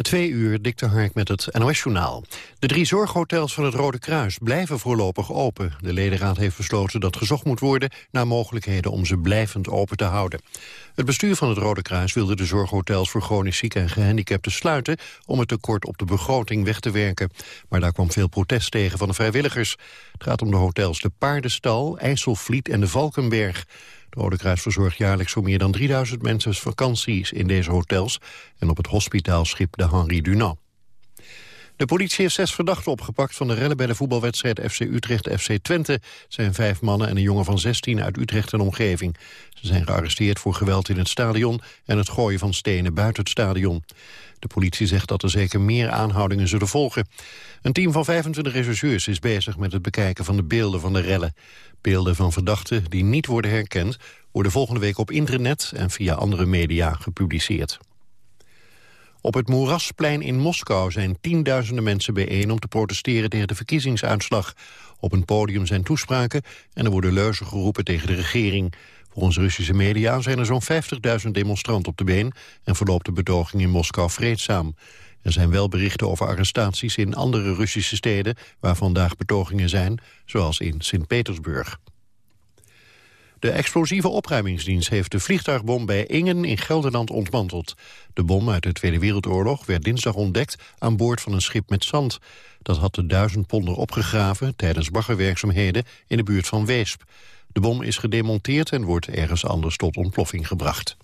Twee uur, dikte Hark met het NOS-journaal. De drie zorghotels van het Rode Kruis blijven voorlopig open. De ledenraad heeft besloten dat gezocht moet worden... naar mogelijkheden om ze blijvend open te houden. Het bestuur van het Rode Kruis wilde de zorghotels... voor chronisch zieken en gehandicapten sluiten... om het tekort op de begroting weg te werken. Maar daar kwam veel protest tegen van de vrijwilligers. Het gaat om de hotels De Paardenstal, IJsselvliet en de Valkenberg... Het Rode Kruis verzorgt jaarlijks voor meer dan 3000 mensen vakanties in deze hotels en op het hospitaalschip de Henri Dunant. De politie heeft zes verdachten opgepakt van de rellen bij de voetbalwedstrijd FC Utrecht-FC Twente. Zijn vijf mannen en een jongen van 16 uit Utrecht en omgeving. Ze zijn gearresteerd voor geweld in het stadion en het gooien van stenen buiten het stadion. De politie zegt dat er zeker meer aanhoudingen zullen volgen. Een team van 25 rechercheurs is bezig met het bekijken van de beelden van de rellen. Beelden van verdachten die niet worden herkend... worden volgende week op internet en via andere media gepubliceerd. Op het Moerasplein in Moskou zijn tienduizenden mensen bijeen... om te protesteren tegen de verkiezingsuitslag. Op een podium zijn toespraken en er worden leuzen geroepen tegen de regering. Volgens Russische media zijn er zo'n 50.000 demonstranten op de been... en verloopt de betoging in Moskou vreedzaam. Er zijn wel berichten over arrestaties in andere Russische steden... waar vandaag betogingen zijn, zoals in Sint-Petersburg. De explosieve opruimingsdienst heeft de vliegtuigbom bij Ingen in Gelderland ontmanteld. De bom uit de Tweede Wereldoorlog werd dinsdag ontdekt aan boord van een schip met zand. Dat had de duizend ponder opgegraven tijdens baggerwerkzaamheden in de buurt van Weesp. De bom is gedemonteerd en wordt ergens anders tot ontploffing gebracht.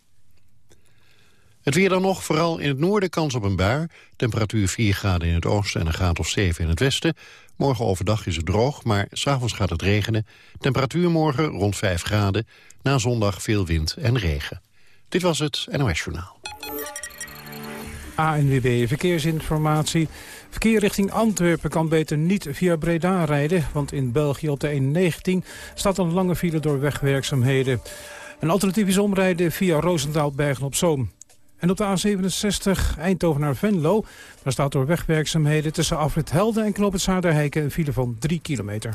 Het weer dan nog, vooral in het noorden kans op een bui. Temperatuur 4 graden in het oosten en een graad of 7 in het westen. Morgen overdag is het droog, maar s'avonds gaat het regenen. Temperatuur morgen rond 5 graden. Na zondag veel wind en regen. Dit was het NOS Journaal. ANWB Verkeersinformatie. Verkeer richting Antwerpen kan beter niet via Breda rijden... want in België op de E19 staat een lange file door wegwerkzaamheden. Een alternatief is omrijden via Roosendaal-Bergen-op-Zoom. En op de A67 Eindhoven naar Venlo... daar staat door wegwerkzaamheden tussen Afrit Helden en Knoop een file van 3 kilometer.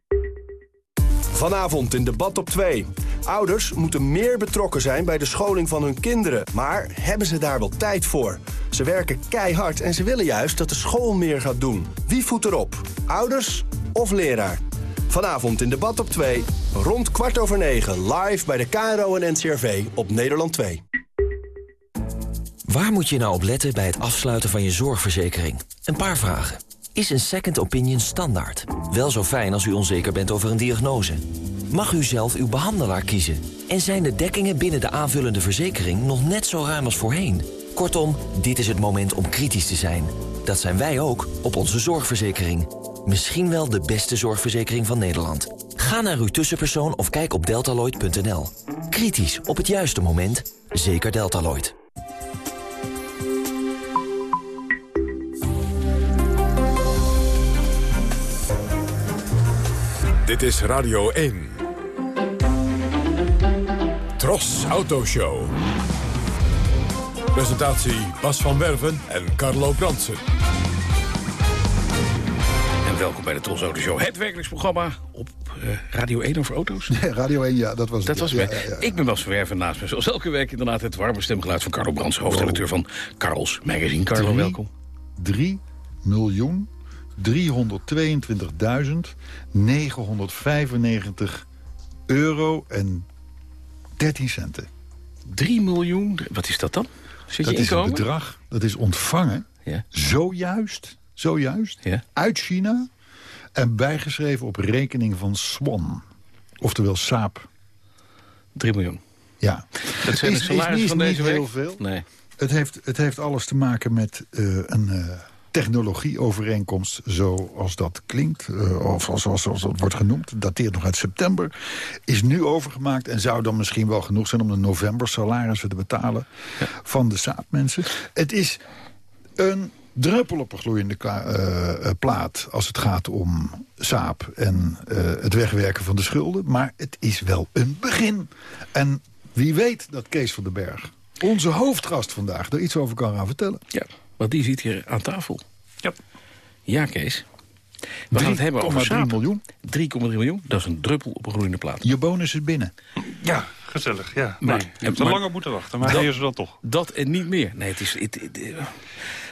Vanavond in debat op 2. Ouders moeten meer betrokken zijn bij de scholing van hun kinderen. Maar hebben ze daar wel tijd voor? Ze werken keihard en ze willen juist dat de school meer gaat doen. Wie voet erop? Ouders of leraar? Vanavond in debat op 2, rond kwart over 9, live bij de KRO en NCRV op Nederland 2. Waar moet je nou op letten bij het afsluiten van je zorgverzekering? Een paar vragen. Is een second opinion standaard? Wel zo fijn als u onzeker bent over een diagnose. Mag u zelf uw behandelaar kiezen? En zijn de dekkingen binnen de aanvullende verzekering nog net zo ruim als voorheen? Kortom, dit is het moment om kritisch te zijn. Dat zijn wij ook op onze zorgverzekering. Misschien wel de beste zorgverzekering van Nederland. Ga naar uw tussenpersoon of kijk op deltaloid.nl. Kritisch op het juiste moment. Zeker Deltaloid. Dit is Radio 1. Tros Autoshow. Presentatie Bas van Werven en Carlo Bransen. En welkom bij de Tros Autoshow. Het werkelijksprogramma op uh, Radio 1 over auto's. Radio 1, ja, dat was Dat het. was ja, het. ja, ja, ja. Ik ben Bas van Werven naast me. Zoals elke week inderdaad het warme stemgeluid van Carlo Bransen... hoofdredacteur van Carls Magazine. Carlo, Drie. welkom. 3 miljoen 322.995 euro en 13 centen. 3 miljoen, wat is dat dan? Zit Dat je is een inkomen? bedrag, dat is ontvangen, Ja. zojuist, zojuist, Ja. uit China... en bijgeschreven op rekening van Swan. Oftewel Saab. 3 miljoen. Ja. Dat zijn de salarissen niet- van niet deze week? heel veel. Nee. Het heeft, het heeft alles te maken met eh, een, eh, technologieovereenkomst, zoals dat klinkt... Uh, of zoals, zoals dat wordt genoemd, dateert nog uit september... is nu overgemaakt en zou dan misschien wel genoeg zijn... om de november salarissen te betalen van de saapmensen. Het is een druppel op een gloeiende uh, plaat als het gaat om saap en uh, het wegwerken van de schulden. Maar het is wel een begin. En wie weet dat Kees van den Berg, onze hoofdgast vandaag, er iets over kan gaan vertellen. Ja, want die zit hier aan tafel. Ja. Ja, Kees. We gaan het hebben over 3 miljoen. 3,3 miljoen, dat is een druppel op een gloeiende plaat. Je bonus is binnen. Ja, gezellig. Ja. Maar, nee, je hebt er langer moeten wachten, maar dat, ze dan toch. Dat en niet meer. Nee, het is... Het, het,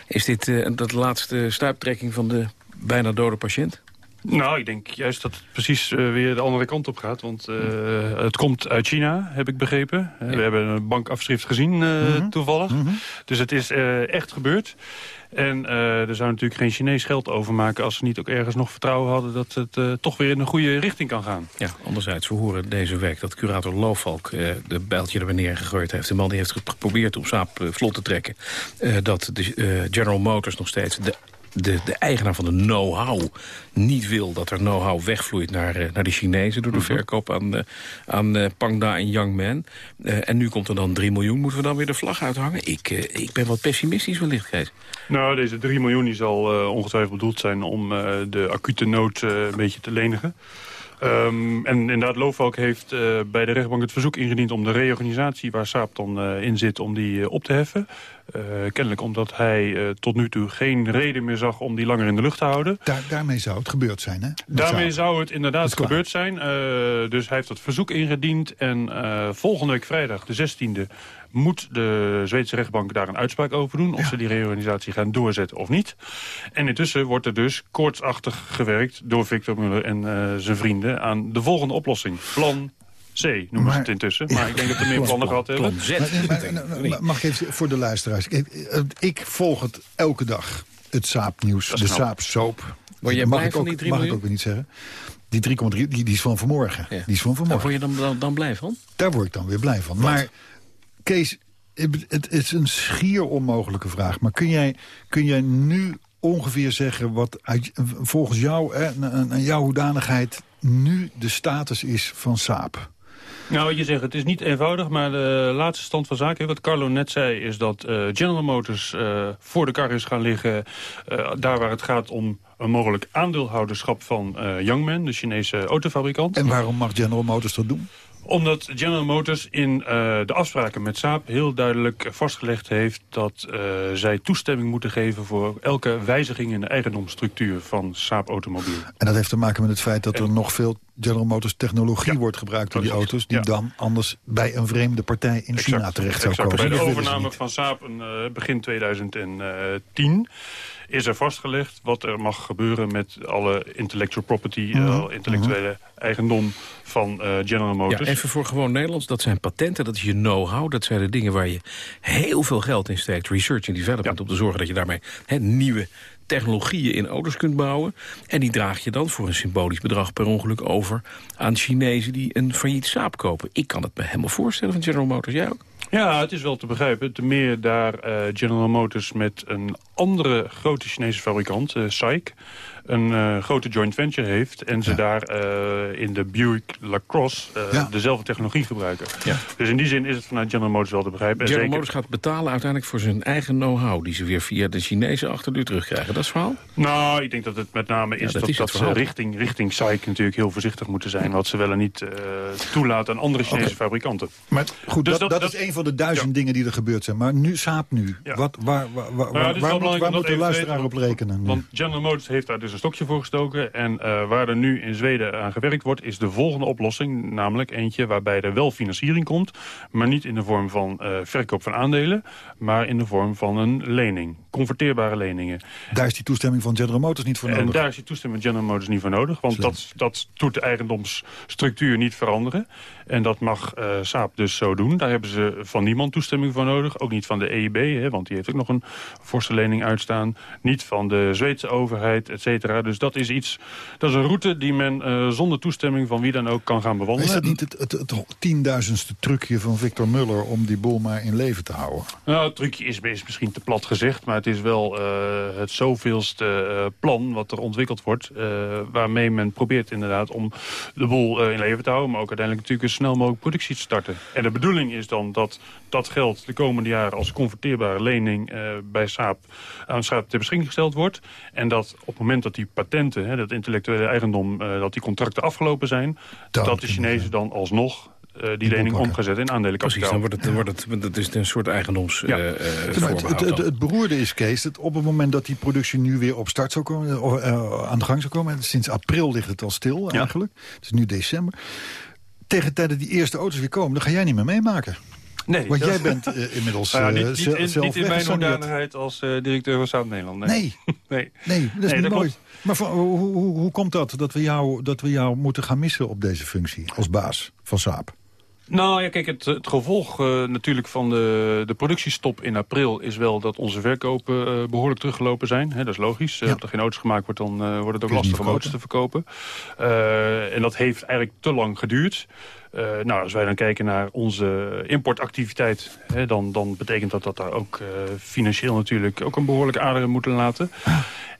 is dit uh, de laatste stuiptrekking van de bijna dode patiënt? Nou, ik denk juist dat het precies uh, weer de andere kant op gaat. Want uh, het komt uit China, heb ik begrepen. Ja. We hebben een bankafschrift gezien mm -hmm. toevallig. Mm -hmm. Dus het is echt gebeurd. En er zou natuurlijk geen Chinees geld overmaken... als ze niet ook ergens nog vertrouwen hadden... dat het toch weer in een goede richting kan gaan. Ja, anderzijds, we horen deze week dat curator Loofvalk... Uh, de bijltje er weer neergegooid heeft. De man die heeft geprobeerd om Saab vlot te trekken... dat de General Motors nog steeds de de, de eigenaar van de know-how niet wil dat er know-how wegvloeit naar, uh, naar de Chinezen... door de mhm. verkoop aan, uh, aan uh, Pangda en Youngman. en nu komt er dan 3 miljoen. Moeten we dan weer de vlag uithangen? Ik, ik ben wat pessimistisch wellicht, Kees. Nou, deze 3 miljoen die zal ongetwijfeld bedoeld zijn om de acute nood een beetje te lenigen. Um, en inderdaad, Loofvalk heeft uh, bij de rechtbank het verzoek ingediend... om de reorganisatie waar Saap dan uh, in zit, om die uh, op te heffen. Kennelijk omdat hij tot nu toe geen reden meer zag om die langer in de lucht te houden. Daar, daarmee zou het gebeurd zijn, hè? daarmee zou het inderdaad gebeurd zijn. dus hij heeft dat verzoek ingediend. En volgende week vrijdag, de 16e, moet de Zweedse rechtbank daar een uitspraak over doen... of ze die reorganisatie gaan doorzetten of niet. En intussen wordt er dus koortsachtig gewerkt door Victor Muller en zijn vrienden... aan de volgende oplossing. Plan C noemen maar, ze het intussen. Maar ja, ik denk dat er meer plannen gehad hebben. Plan Z. Maar, mag ik even voor de luisteraars. Ik, ik volg het elke dag. Het saapnieuws, de saapsoap. Word jij blij van die 3 Mag ik ook weer niet zeggen. Die 3,3 die, die is van vanmorgen. Ja. Die is van vanmorgen. Daar word je dan, dan, dan blij van? Daar word ik dan weer blij van. Wat? Maar Kees, het is een schier onmogelijke vraag. Maar kun jij, kun jij nu ongeveer zeggen wat volgens jou, en jouw hoedanigheid... nu de status is van Saab? Nou, wat je zegt, het is niet eenvoudig, maar de laatste stand van zaken... wat Carlo net zei, is dat uh, General Motors uh, voor de kar is gaan liggen... Uh, daar waar het gaat om een mogelijk aandeelhouderschap van Youngman, de Chinese autofabrikant. En waarom mag General Motors dat doen? Omdat General Motors in uh, de afspraken met Saab heel duidelijk vastgelegd heeft... dat uh, zij toestemming moeten geven voor elke wijziging in de eigendomsstructuur van Saab Automobiel. En dat heeft te maken met het feit dat er nog veel General Motors technologie wordt gebruikt door die auto's... die dan anders bij een vreemde partij in China terecht zou komen. Bij de overname van Saab in, uh, begin 2010 is er vastgelegd wat er mag gebeuren met alle intellectual property, mm -hmm. intellectuele eigendom van uh, General Motors. Ja, even voor gewoon Nederlands, dat zijn patenten, dat is je know-how. Dat zijn de dingen waar je heel veel geld in steekt. Research en development, ja. om te zorgen dat je daarmee he, nieuwe technologieën in auto's kunt bouwen. En die draag je dan voor een symbolisch bedrag per ongeluk over... aan Chinezen die een failliet saap kopen. Ik kan het me helemaal voorstellen van General Motors. Jij ook? Ja, het is wel te begrijpen. Ten meer daar uh, General Motors met een andere grote Chinese fabrikant, uh, SAIC een uh, grote joint venture heeft... en ze ja. daar uh, in de Buick LaCrosse uh, ja. dezelfde technologie gebruiken. Ja. Dus in die zin is het vanuit General Motors wel te begrijpen. General zeker... Motors gaat betalen uiteindelijk voor zijn eigen know-how... die ze weer via de Chinese achterdeur terugkrijgen. Dat is het verhaal? Nou, ik denk dat het met name is dat, dat, is dat ze richting, richting SAIC natuurlijk heel voorzichtig moeten zijn... wat ze wel en niet toelaten aan andere Chinese okay. fabrikanten. Maar goed, dus dat, dat, dat, is een van de duizend dingen die er gebeurd zijn. Maar nu, Saap nu, wat, waar, waar, waar, nou, waar, moet, waar moet de luisteraar op rekenen? Nu? Want General Motors heeft daar dus een stokje voor gestoken. En uh, waar er nu in Zweden aan gewerkt wordt, is de volgende oplossing. Namelijk eentje waarbij er wel financiering komt. Maar niet in de vorm van uh, verkoop van aandelen. Maar in de vorm van een lening. Converteerbare leningen. Daar is die toestemming van General Motors niet voor nodig? En daar is die toestemming van General Motors niet voor nodig. Want dat, dat doet de eigendomsstructuur niet veranderen. En dat mag uh, Saab dus zo doen. Daar hebben ze van niemand toestemming voor nodig. Ook niet van de EIB, hè, want die heeft ook nog een forse lening uitstaan. Niet van de Zweedse overheid, et cetera. Dus dat is iets, dat is een route die men uh, zonder toestemming van wie dan ook kan gaan bewandelen. Is dat niet het, het, het tienduizendste trucje van Victor Muller om die boel maar in leven te houden? Nou, het trucje is, is misschien te plat gezegd, maar het is wel uh, het zoveelste uh, plan wat er ontwikkeld wordt. waarmee men probeert inderdaad om de boel in leven te houden, maar ook uiteindelijk natuurlijk een snel mogelijk productie te starten. En de bedoeling is dan dat dat geld de komende jaren als converteerbare lening bij Saab aan Saab ter beschikking gesteld wordt. En dat op het moment dat die patenten, hè, dat intellectuele eigendom, dat die contracten afgelopen zijn... dat, dat de Chinezen dan alsnog uh, die lening omgezet in aandelenkapitaal. Precies, dan wordt het, dan wordt het, dat is een soort eigendoms ja. uh, het, het, het, het, beroerde is, Kees, dat op het moment dat die productie nu weer op start zou komen, of, uh, aan de gang zou komen, sinds april ligt het al stil eigenlijk, het is nu december, tegen de tijd dat die eerste auto's weer komen, dan ga jij niet meer meemaken. Nee, Want jij bent uh, inmiddels nou, niet, niet, in, zelf niet in mijn hoedanigheid als uh, directeur van Zuid-Nederland. Nee. Nee. nee. nee, dat is nee, niet mooi. Maar voor, hoe, hoe, hoe komt dat, dat we, jou, dat we jou moeten gaan missen op deze functie als baas van Saab? Nou ja, kijk, het, het gevolg uh, natuurlijk van de, de productiestop in april... is wel dat onze verkopen uh, behoorlijk teruggelopen zijn. He, dat is logisch. Ja. Als er geen auto's gemaakt wordt, dan wordt het ook lastig om auto's te verkopen. en dat heeft eigenlijk te lang geduurd. Uh, nou, als wij dan kijken naar onze importactiviteit... Hè, dan, dan betekent dat dat daar ook uh, financieel natuurlijk ook een behoorlijke ader moeten laten.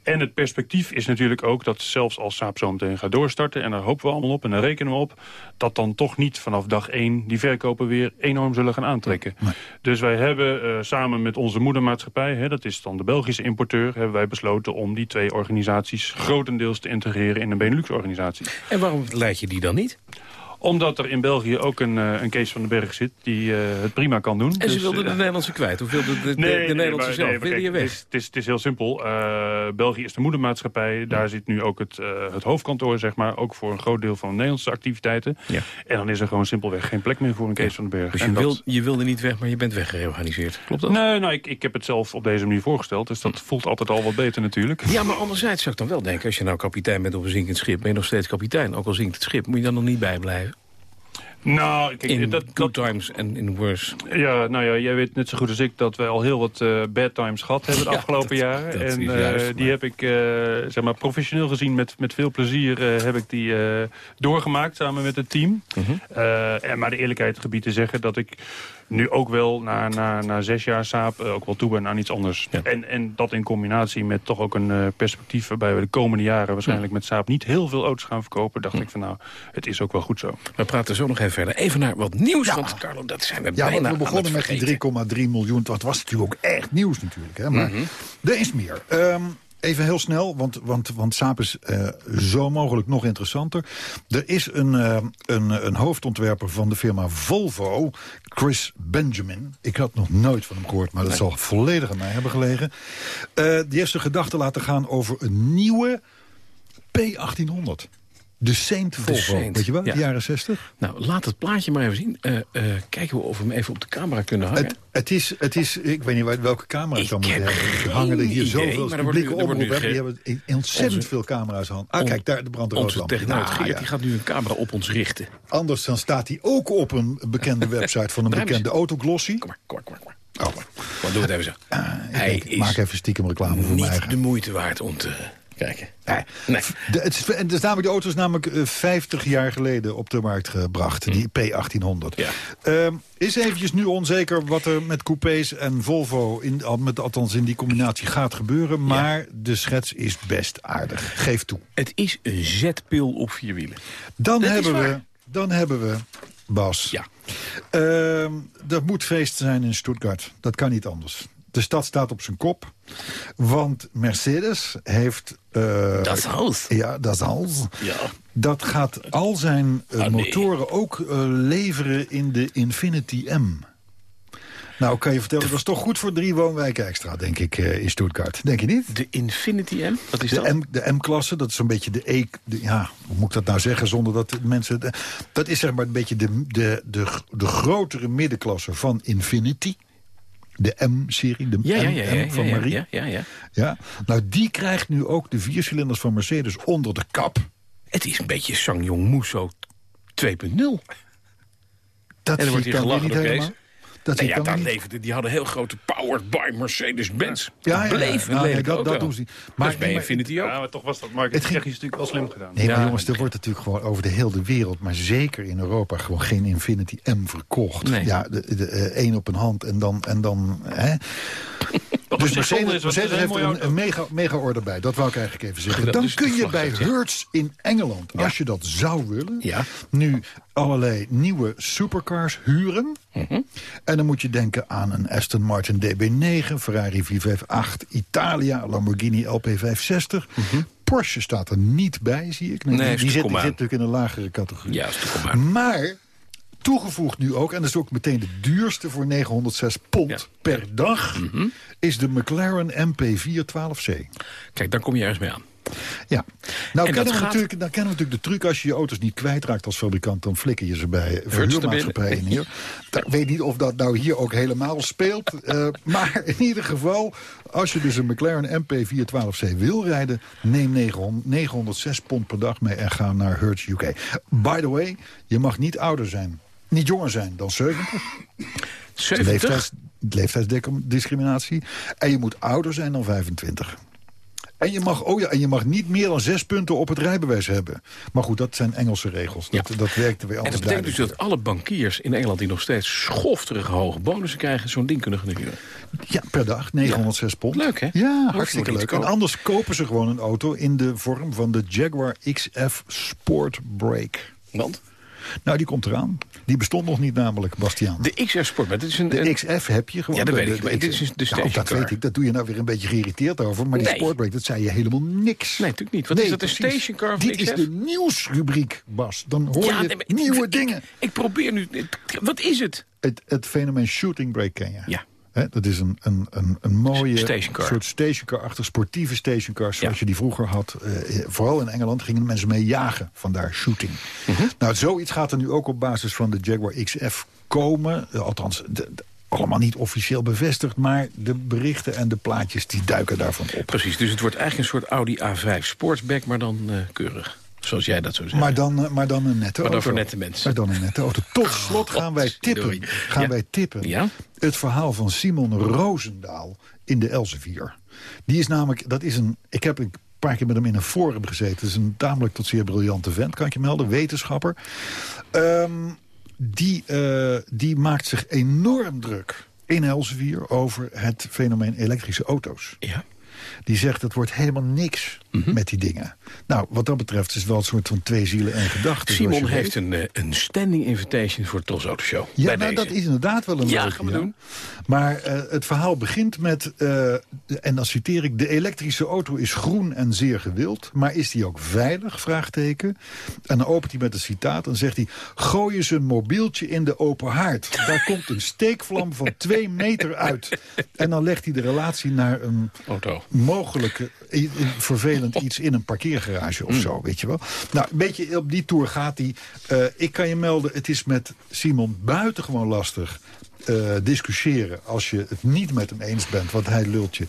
En het perspectief is natuurlijk ook dat zelfs als Saab zo meteen gaat doorstarten... en daar hopen we allemaal op en daar rekenen we op... dat dan toch niet vanaf dag één die verkopen weer enorm zullen gaan aantrekken. Nee. Dus wij hebben uh, samen met onze moedermaatschappij... Hè, dat is dan de Belgische importeur... hebben wij besloten om die twee organisaties grotendeels te integreren... in een Benelux-organisatie. En waarom leid je die dan niet? Omdat er in België ook een, uh, een Kees van den Berg zit die uh, het prima kan doen. En dus, ze wilden de Nederlandse kwijt? Of wilde de, de, nee, de, de Nederlandse zelf? Nee, Wil je weg? Het is, het is heel simpel. België is de moedermaatschappij. Daar ja. zit nu ook het, het hoofdkantoor, zeg maar. Ook voor een groot deel van de Nederlandse activiteiten. Ja. En dan is er gewoon simpelweg geen plek meer voor een Kees van den Berg. Dus je, wil, je wilde niet weg, maar je bent weggereorganiseerd. Klopt dat? Nee, nou, ik, ik heb het zelf op deze manier voorgesteld. Dus dat voelt altijd al wat beter natuurlijk. Ja, maar anderzijds zou ik dan wel denken... als je nou kapitein bent op een zinkend schip... ben je nog steeds kapitein. Ook al zinkt het schip, moet je dan nog niet bijblijven? Nou, kijk, in dat, good dat, times en in worse. Ja, nou ja, jij weet net zo goed als ik dat wij al heel wat uh, bad times gehad hebben de ja, afgelopen jaren. En uh, juist, die heb ik, uh, zeg maar, professioneel gezien met, met veel plezier heb ik die doorgemaakt samen met het team. Mhm. en maar de eerlijkheid gebied te zeggen dat ik nu ook wel na, na, na zes jaar saap ook wel toe ben aan iets anders. Ja. En, en dat in combinatie met toch ook een uh, perspectief... waarbij we de komende jaren waarschijnlijk ja. met saap niet heel veel auto's gaan verkopen... dacht ja. ik van nou, het is ook wel goed zo. We praten zo nog even verder. Even naar wat nieuws, want Carlo, dat zijn we ja, bijna we begonnen met die 3,3 miljoen. Dat was natuurlijk ook echt nieuws natuurlijk. Hè? Maar Mhm. mm -hmm. er is meer. Um, Even heel snel, want, want, want is uh, zo mogelijk nog interessanter. Er is een, uh, een, een hoofdontwerper van de firma Volvo, Chris Benjamin. Ik had nog nooit van hem gehoord, maar dat nee. zal volledig aan mij hebben gelegen. Uh, die heeft zijn gedachten laten gaan over een nieuwe P1800. De Saint Volvo, Saint. weet je wel, ja. de jaren 60? Nou, laat het plaatje maar even zien. Uh, uh, kijken we of we hem even op de camera kunnen hangen. Het, het, is, het is, ik weet niet welke camera het dan moet hebben. Er hangen er hier zoveel publieke omroepen. Die hebben ontzettend onze, veel camera's aan. Ah, kijk, daar de de Onze techneut Geert, ja. die gaat nu een camera op ons richten. Anders dan staat hij ook op een bekende website van een bekende autoglossie. Kom maar, kom maar, kom maar. Oh. Maar doe het even zo. Uh, hij denk, is maak even stiekem reclame voor mij. Niet de moeite waard om te kijken. Nee. nee. De, het, is, het is namelijk, de auto is namelijk uh, 50 jaar geleden op de markt gebracht. Hm. Die P1800. Ja. Uh, is eventjes nu onzeker wat er met coupés en Volvo... In, met, althans in die combinatie gaat gebeuren. Maar ja. de schets is best aardig. Geef toe. Het is een zetpil op vier wielen. Dan, Dat hebben we, dan hebben we... Bas. Ja. Er moet feest zijn in Stuttgart. Dat kan niet anders. De stad staat op zijn kop. Want Mercedes heeft... Uh, dat. Ja, dat huis. Ja. Dat gaat al zijn uh, ah, nee. motoren ook uh, leveren in de Infinity M. Nou, kan je vertellen, dat is toch goed voor drie woonwijken extra, denk ik, in Stuttgart. Denk je niet? De Infinity M? Wat is de dat? M, de M-klasse, dat is zo'n beetje de E... De, ja, hoe moet ik dat nou zeggen zonder dat mensen... De, dat is zeg maar een beetje de, de, de, de grotere middenklasse van Infinity de M-serie, de ja, M, ja, ja, M van Marie. Ja, ja, ja. Ja, nou, die krijgt nu ook de viercilinders van Mercedes onder de kap. Het is een beetje Sangyong Musso 2.0. Dat en er wordt hier gelachen niet door helemaal. Kees. Dat Nee, zit ja, dan daar leefde, die hadden heel grote powered by Mercedes-Benz. Ja, ja, Bleef ja, nee, lelijk dat, dat auto. doen ze niet. Maar dus bij Infinity ook. Ja, maar toch was dat marketing technisch natuurlijk wel slim gedaan. Nee, maar Ja, jongens, er wordt natuurlijk gewoon over de hele wereld... maar zeker in Europa gewoon geen Infinity M verkocht. Nee. Ja, de, de, eh, één op een hand en dan... En dan hè. Dus zonde Mercedes, is, een heeft er een, een mega, mega order bij. Dat wou ik eigenlijk even zeggen. Dan kun je bij. Hertz in Engeland, als je dat zou willen... Ja. nu allerlei nieuwe supercars huren. Mhm. En dan moet je denken aan een Aston Martin DB9... Ferrari 458, Italia, Lamborghini LP560... Porsche staat er niet bij, zie ik. Mhm. Nee, die, die, zit, die natuurlijk in een lagere categorie. Ja. Maar toegevoegd nu ook, en dat is ook meteen de duurste voor 906 pond Ja. Mhm. per dag... is de McLaren MP412C. Kijk, daar kom je ergens mee aan. Ja, nou En kennen, we gaat- natuurlijk, dan kennen we natuurlijk de truc... als je je auto's niet kwijtraakt als fabrikant... dan flikker je ze bij verhuurmaatschappijen neer. Ik weet niet of dat nou hier ook helemaal speelt. eh, maar in ieder geval, als je dus een McLaren MP412C wil rijden... neem 900 906 pond per dag mee en ga naar Hertz UK. By the way, je mag niet ouder zijn. Niet jonger zijn dan 70. 70? Leeftijds, leeftijdsdiscriminatie. En je moet ouder zijn dan 25. En je, mag, oh ja, en je mag niet meer dan zes punten op het rijbewijs hebben. Maar goed, dat zijn Engelse regels. Dat, Ja. dat werkt er weer En anders dat betekent dus dat alle bankiers in Engeland... die nog steeds schofterige hoge bonussen krijgen... zo'n ding kunnen gaan huren. Ja, per dag, 906 pond. Leuk, hè? Ja, hartstikke leuk. En anders kopen ze gewoon een auto in de vorm van de Jaguar XF Sport Brake. Want? Nou, die komt eraan. Die bestond nog niet namelijk, Bastiaan. De XR Sport, is een... De XF heb je gewoon. Ja, dat weet ik, maar dit XF. is de Nou, dat weet ik. Dat doe je nou weer een beetje geïrriteerd over. Maar die Nee. Sportbrake, dat zei je helemaal niks. Nee, natuurlijk niet. Wat is dat, een stationcar of Dit XF? is de nieuwsrubriek, Bas. Dan hoor Ja, je nee, nieuwe ik- dingen. Ik probeer nu... Wat is het? Het, het fenomeen shooting brake ken je. Ja. Dat is een, een, een, een mooie Stationcar. soort stationcar-achtig sportieve stationcar... zoals Ja. je die vroeger had. Eh, vooral in Engeland gingen mensen mee jagen, vandaar shooting. Mhm. Nou, zoiets gaat er nu ook op basis van de Jaguar XF komen. Eh, althans, de- de- allemaal niet officieel bevestigd... maar de berichten en de plaatjes die duiken daarvan op. Precies, dus het wordt eigenlijk een soort Audi A5 Sportsback... maar dan eh, keurig. Zoals jij dat zo zegt. Maar dan, eh, maar dan een nette Maar dan auto. voor nette mensen. Maar dan een nette auto. Tot slot gaan wij tippen. Gaan Ja. wij tippen. Ja? Het verhaal van Simon Roosendaal in de Elsevier. Die is namelijk, dat is een, ik heb een paar keer met hem in een forum gezeten. Het is een tamelijk tot zeer briljante vent, kan ik je melden. Wetenschapper. Ehm, die, eh, die maakt zich enorm druk in Elsevier over het fenomeen elektrische auto's. Ja. Die zegt, het wordt helemaal niks Mhm. met die dingen. Nou, wat dat betreft is het wel een soort van twee zielen en gedachten. Simon heeft weet. een, eh, een standing invitation voor de Tros Auto Show. Ja, nou, dat is inderdaad wel een Ja, leuke, gaan we doen. Maar eh, het verhaal begint met, eh, en dan citeer ik... de elektrische auto is groen en zeer gewild, maar is die ook veilig? Vraagteken. En dan opent hij met een citaat en zegt hij... gooi eens een mobieltje in de open haard. Daar komt een steekvlam van twee meter uit. En dan legt hij de relatie naar een Auto. mogelijke i- vervelend iets in een parkeergarage of zo, weet je wel. Nou, een beetje op die tour gaat hij. Eh, ik kan je melden, het is met Simon buitengewoon lastig eh, discussiëren... als je het niet met hem eens bent, want hij lult je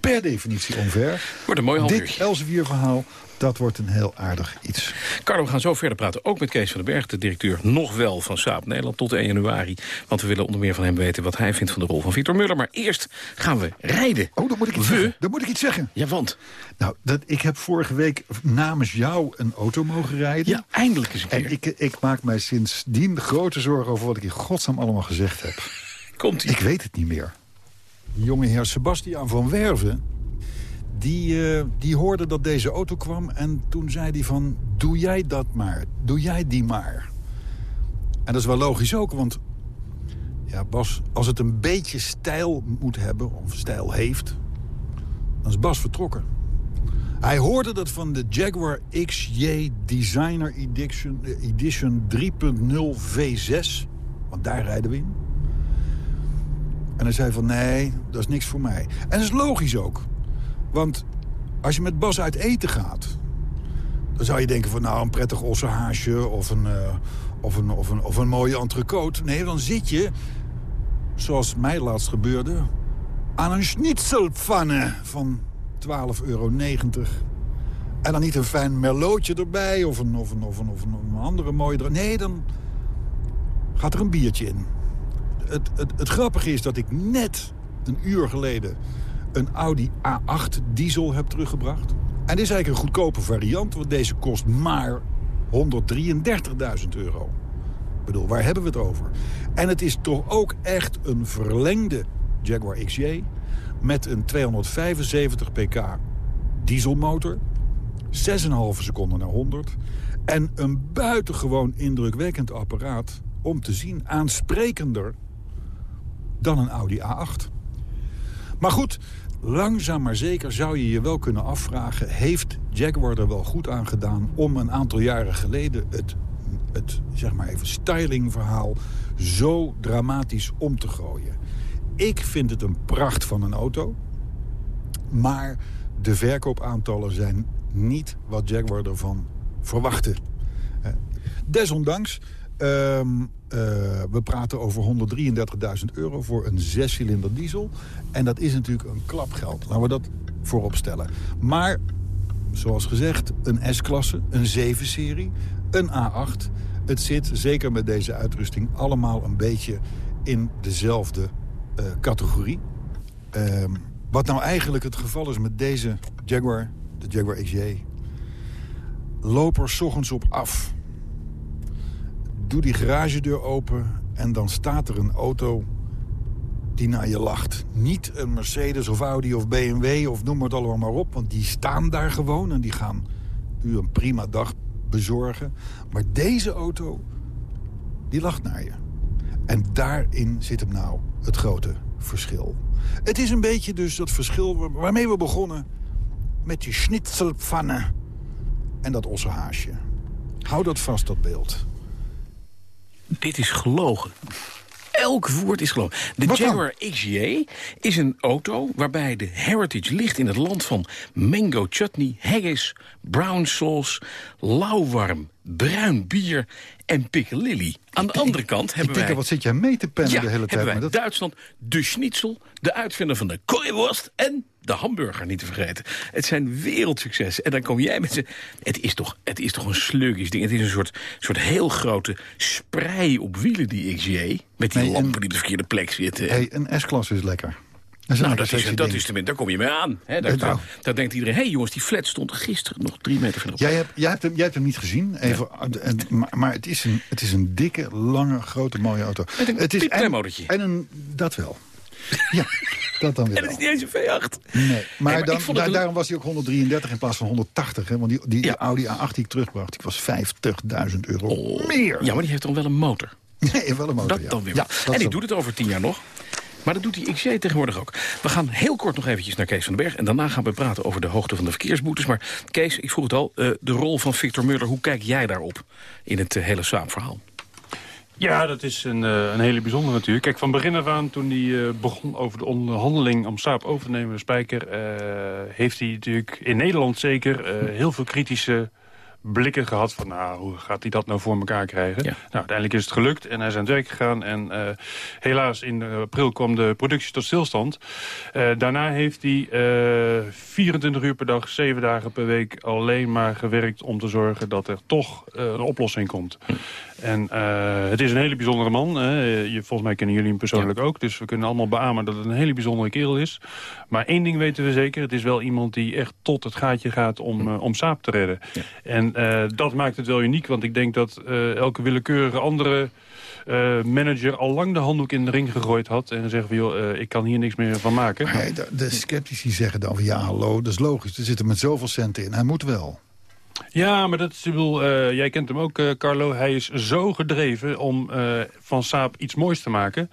per definitie omver. Wordt een mooi half Dit. Elsevier-verhaal, dat wordt een heel aardig iets. Carlo, we gaan zo verder praten. Ook met Kees van den Berg, de directeur nog wel van Saab Nederland tot 1 januari. Want we willen onder meer van hem weten wat hij vindt van de rol van Victor Muller. Maar eerst gaan we rijden. Oh, dan moet ik iets We? zeggen. Dan moet ik iets zeggen. Ja, want? Nou, dat, ik heb vorige week namens jou een auto mogen rijden. Ja, eindelijk eens een keer. En ik, ik maak mij sindsdien grote zorgen over wat ik in godsnaam allemaal gezegd heb. Komt-ie. Ik weet het niet meer. Jonge heer Sebastiaan van Werven... Die, eh, die hoorde dat deze auto kwam en toen zei hij van... doe jij dat maar, doe jij die maar. En dat is wel logisch ook, want... Ja, Bas, als het een beetje stijl moet hebben, of stijl heeft... dan is Bas vertrokken. Hij hoorde dat van de Jaguar XJ Designer Edition, eh, Edition 3.0 V6. Want daar rijden we in. En hij zei van nee, dat is niks voor mij. En dat is logisch ook. Want als je met Bas uit eten gaat... dan zou je denken van nou een prettig ossenhaasje... of een, eh, of een, of een, of een mooie entrecote. Nee, dan zit je, zoals mij laatst gebeurde... aan een schnitzelpfanne van 12,90 euro. En dan niet een fijn merlotje erbij of een, of een, of een, of een, andere mooie... Nee, dan gaat er een biertje in. het, het, het grappige is dat ik net een uur geleden... een Audi A8 diesel heb teruggebracht. En dit is eigenlijk een goedkope variant, want deze kost maar 133.000 euro. Ik bedoel, waar hebben we het over? En het is toch ook echt een verlengde Jaguar XJ... met een 275 pk dieselmotor... 6,5 seconden naar 100... en een buitengewoon indrukwekkend apparaat... om te zien aansprekender dan een Audi A8. Maar goed, langzaam maar zeker zou je je wel kunnen afvragen... heeft Jaguar er wel goed aan gedaan om een aantal jaren geleden... het, het zeg maar even stylingverhaal zo dramatisch om te gooien. Ik vind het een pracht van een auto. Maar de verkoopaantallen zijn niet wat Jaguar ervan verwachtte. Eh, desondanks, ehm, eh, we praten over 133.000 euro voor een zescilinder diesel. En dat is natuurlijk een klapgeld. Laten we dat voorop stellen. Maar, zoals gezegd, een S-klasse, een 7-serie, een A8. Het zit, zeker met deze uitrusting, allemaal een beetje in dezelfde uh, categorie. Ehm, wat nou eigenlijk het geval is met deze Jaguar, de Jaguar XJ... loop er ochtends op af. Doe die garagedeur open en dan staat er een auto die naar je lacht. Niet een Mercedes of Audi of BMW of noem het allemaal maar op... want die staan daar gewoon en die gaan u een prima dag bezorgen. Maar deze auto, die lacht naar je. En daarin zit hem nou het grote verschil. Het is een beetje dus dat verschil waarmee we begonnen... met die schnitzelpfannen en dat ossenhaasje. Hou dat vast, dat beeld. Dit is gelogen. Elk woord is gelogen. De Jaguar XJ is een auto waarbij de heritage ligt in het land van mango chutney, haggis, brown sauce, lauwwarm, bruin bier en piccalilli. Aan de andere kant hebben wij... wat zit jij mee te pennen ja, de hele tijd? wij dat... Duitsland, de schnitzel, de uitvinder van de currywurst en de hamburger niet te vergeten. Het zijn wereldsuccessen. En dan kom jij met ze. Het is toch, het is toch een sluggish ding. Het is een soort, soort heel grote sprei op wielen, die XJ. Met die Nee, lampen en- die op de verkeerde plek zitten. Hey, een S-klasse is lekker. Dat nou, dat is, sexy dat ding. is tenminste, daar kom je mee aan. Hè, daar, nou. daar, daar denkt iedereen, hé hey, jongens, die flat stond gisteren nog drie meter verderop. Jij hebt, jij, hebt hem, jij hebt hem niet gezien, even, en- maar, maar het, is een, het is een dikke, lange, grote, mooie auto. Met een het is en, een, dat wel. Ja, dat dan weer En het is niet eens een V8. Nee, maar, maar dan, een- daarom was hij ook 133 in plaats van 180. Hè? Want die, die. Audi A8 die ik terugbracht, die was 50.000 euro meer. Ja, maar die heeft dan wel een motor. Nee, wel een motor, Dat ja. dan weer. Ja, en die doet het over tien jaar nog. Maar dat doet die XJ tegenwoordig ook. We gaan heel kort nog eventjes naar Kees van den Berg. En daarna gaan we praten over de hoogte van de verkeersboetes. Maar Kees, ik vroeg het al, eh, de rol van Victor Muller. Hoe kijk jij daarop in het eh, hele saapverhaal? Ja, dat is een, eh, een hele bijzondere natuurlijk. Kijk, van begin af aan, toen hij begon over de onderhandeling om Saab over te nemen, Spijker, heeft hij natuurlijk in Nederland zeker heel veel kritische blikken gehad van, nou, hoe gaat hij dat nou voor elkaar krijgen? Ja. Nou, uiteindelijk is het gelukt en hij is aan het werk gegaan en eh, helaas in april kwam de productie tot stilstand. Eh, daarna heeft hij eh 24 uur per dag, 7 dagen per week alleen maar gewerkt om te zorgen dat er toch een oplossing komt. En eh, het is een hele bijzondere man. Hè. Je, volgens mij kennen jullie hem persoonlijk ook. Dus we kunnen allemaal beamen dat het een hele bijzondere kerel is. Maar één ding weten we zeker. Het is wel iemand die echt tot het gaatje gaat om, eh, om Saab te redden. En eh, dat maakt het wel uniek. Want ik denk dat eh, elke willekeurige andere eh, manager... al lang de handdoek in de ring gegooid had. En gezegd van, joh, eh, ik kan hier niks meer van maken. De, de sceptici zeggen dan van ja, hallo, dat is logisch. Er zitten met zoveel centen in. Hij moet wel. Ja, maar dat is, ik bedoel, eh, jij kent hem ook, eh, Carlo. Hij is zo gedreven om eh, van Saab iets moois te maken.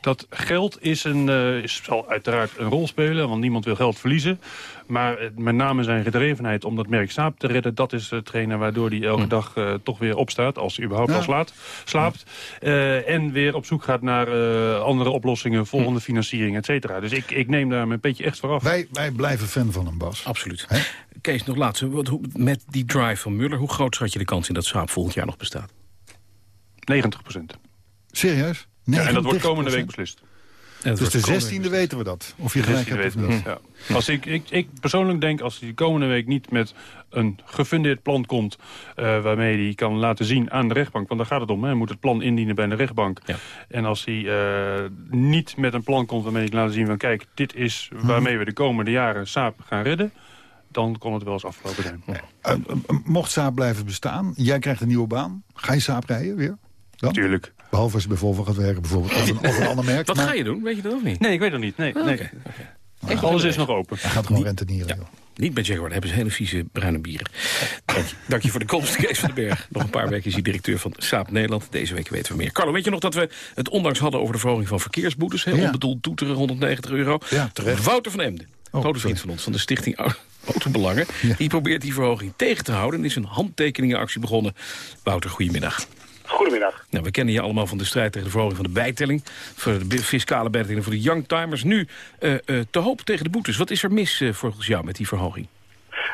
Dat geld is een, eh, is, zal uiteraard een rol spelen, want niemand wil geld verliezen. Maar met name zijn gedrevenheid om dat merk Saab te redden... dat is hetgene waardoor hij elke dag eh, toch weer opstaat... als hij überhaupt Ja. al slaat, slaapt. Eh, en weer op zoek gaat naar eh, andere oplossingen, volgende financiering, et cetera. Dus ik, ik neem daar mijn petje echt voor af. Wij, wij blijven fan van hem, Bas. Absoluut. Hè? Kees, nog laatste. Wat, hoe- met die drive van Muller, hoe groot schat je de kans in dat Saab volgend jaar nog bestaat? 90 procent. Serieus? Ja, en dat wordt 90%? komende week beslist. Dus de 16e weten we dat. Of je gelijk hebt of niet. Ja. Als ik, ik, ik persoonlijk denk, als hij de komende week niet met een gefundeerd plan komt... Uh, waarmee hij kan laten zien aan de rechtbank... want daar gaat het om, hè. hij moet het plan indienen bij de rechtbank. Ja. En als hij uh, niet met een plan komt waarmee hij kan laten zien... van kijk, dit is waarmee we de komende jaren Saab gaan redden dan kon het wel eens afgelopen zijn. Uh, mocht Saab blijven bestaan, jij krijgt een nieuwe baan. Ga je Saab rijden weer? Dan? Tuurlijk. Behalve als je bijvoorbeeld gaat werken bijvoorbeeld, of, een, of een ander merk. Wat ga je doen? Weet je dat of niet? Nee, ik weet het niet. Nee, oh, nee. Okay. Alles is nog open. Hij gaat gewoon rentenieren. Ja. Niet bij Jaguar, hebben ze hele vieze bruine bieren. Dank je, Dank je voor de komst, Kees van den Berg. Nog een paar weken is hij directeur van Saab Nederland. Deze week weten we meer. Carlo, weet je nog dat we het ondanks hadden over de verhoging van verkeersboetes? Hè? Ja. Onbedoeld toeteren, 190 euro. Ja, terecht. Wouter van Emden, oh, grote vriend van ons, van de stichting Autobelangen. Ja. Die probeert die verhoging tegen te houden en is een handtekeningenactie begonnen. Wouter, goedemiddag. Goedemiddag. Nou, we kennen je allemaal van de strijd tegen de verhoging van de bijtelling. Voor de fiscale bijtelling voor de youngtimers. Nu uh, uh, te hoop tegen de boetes. Wat is er mis uh, volgens jou met die verhoging?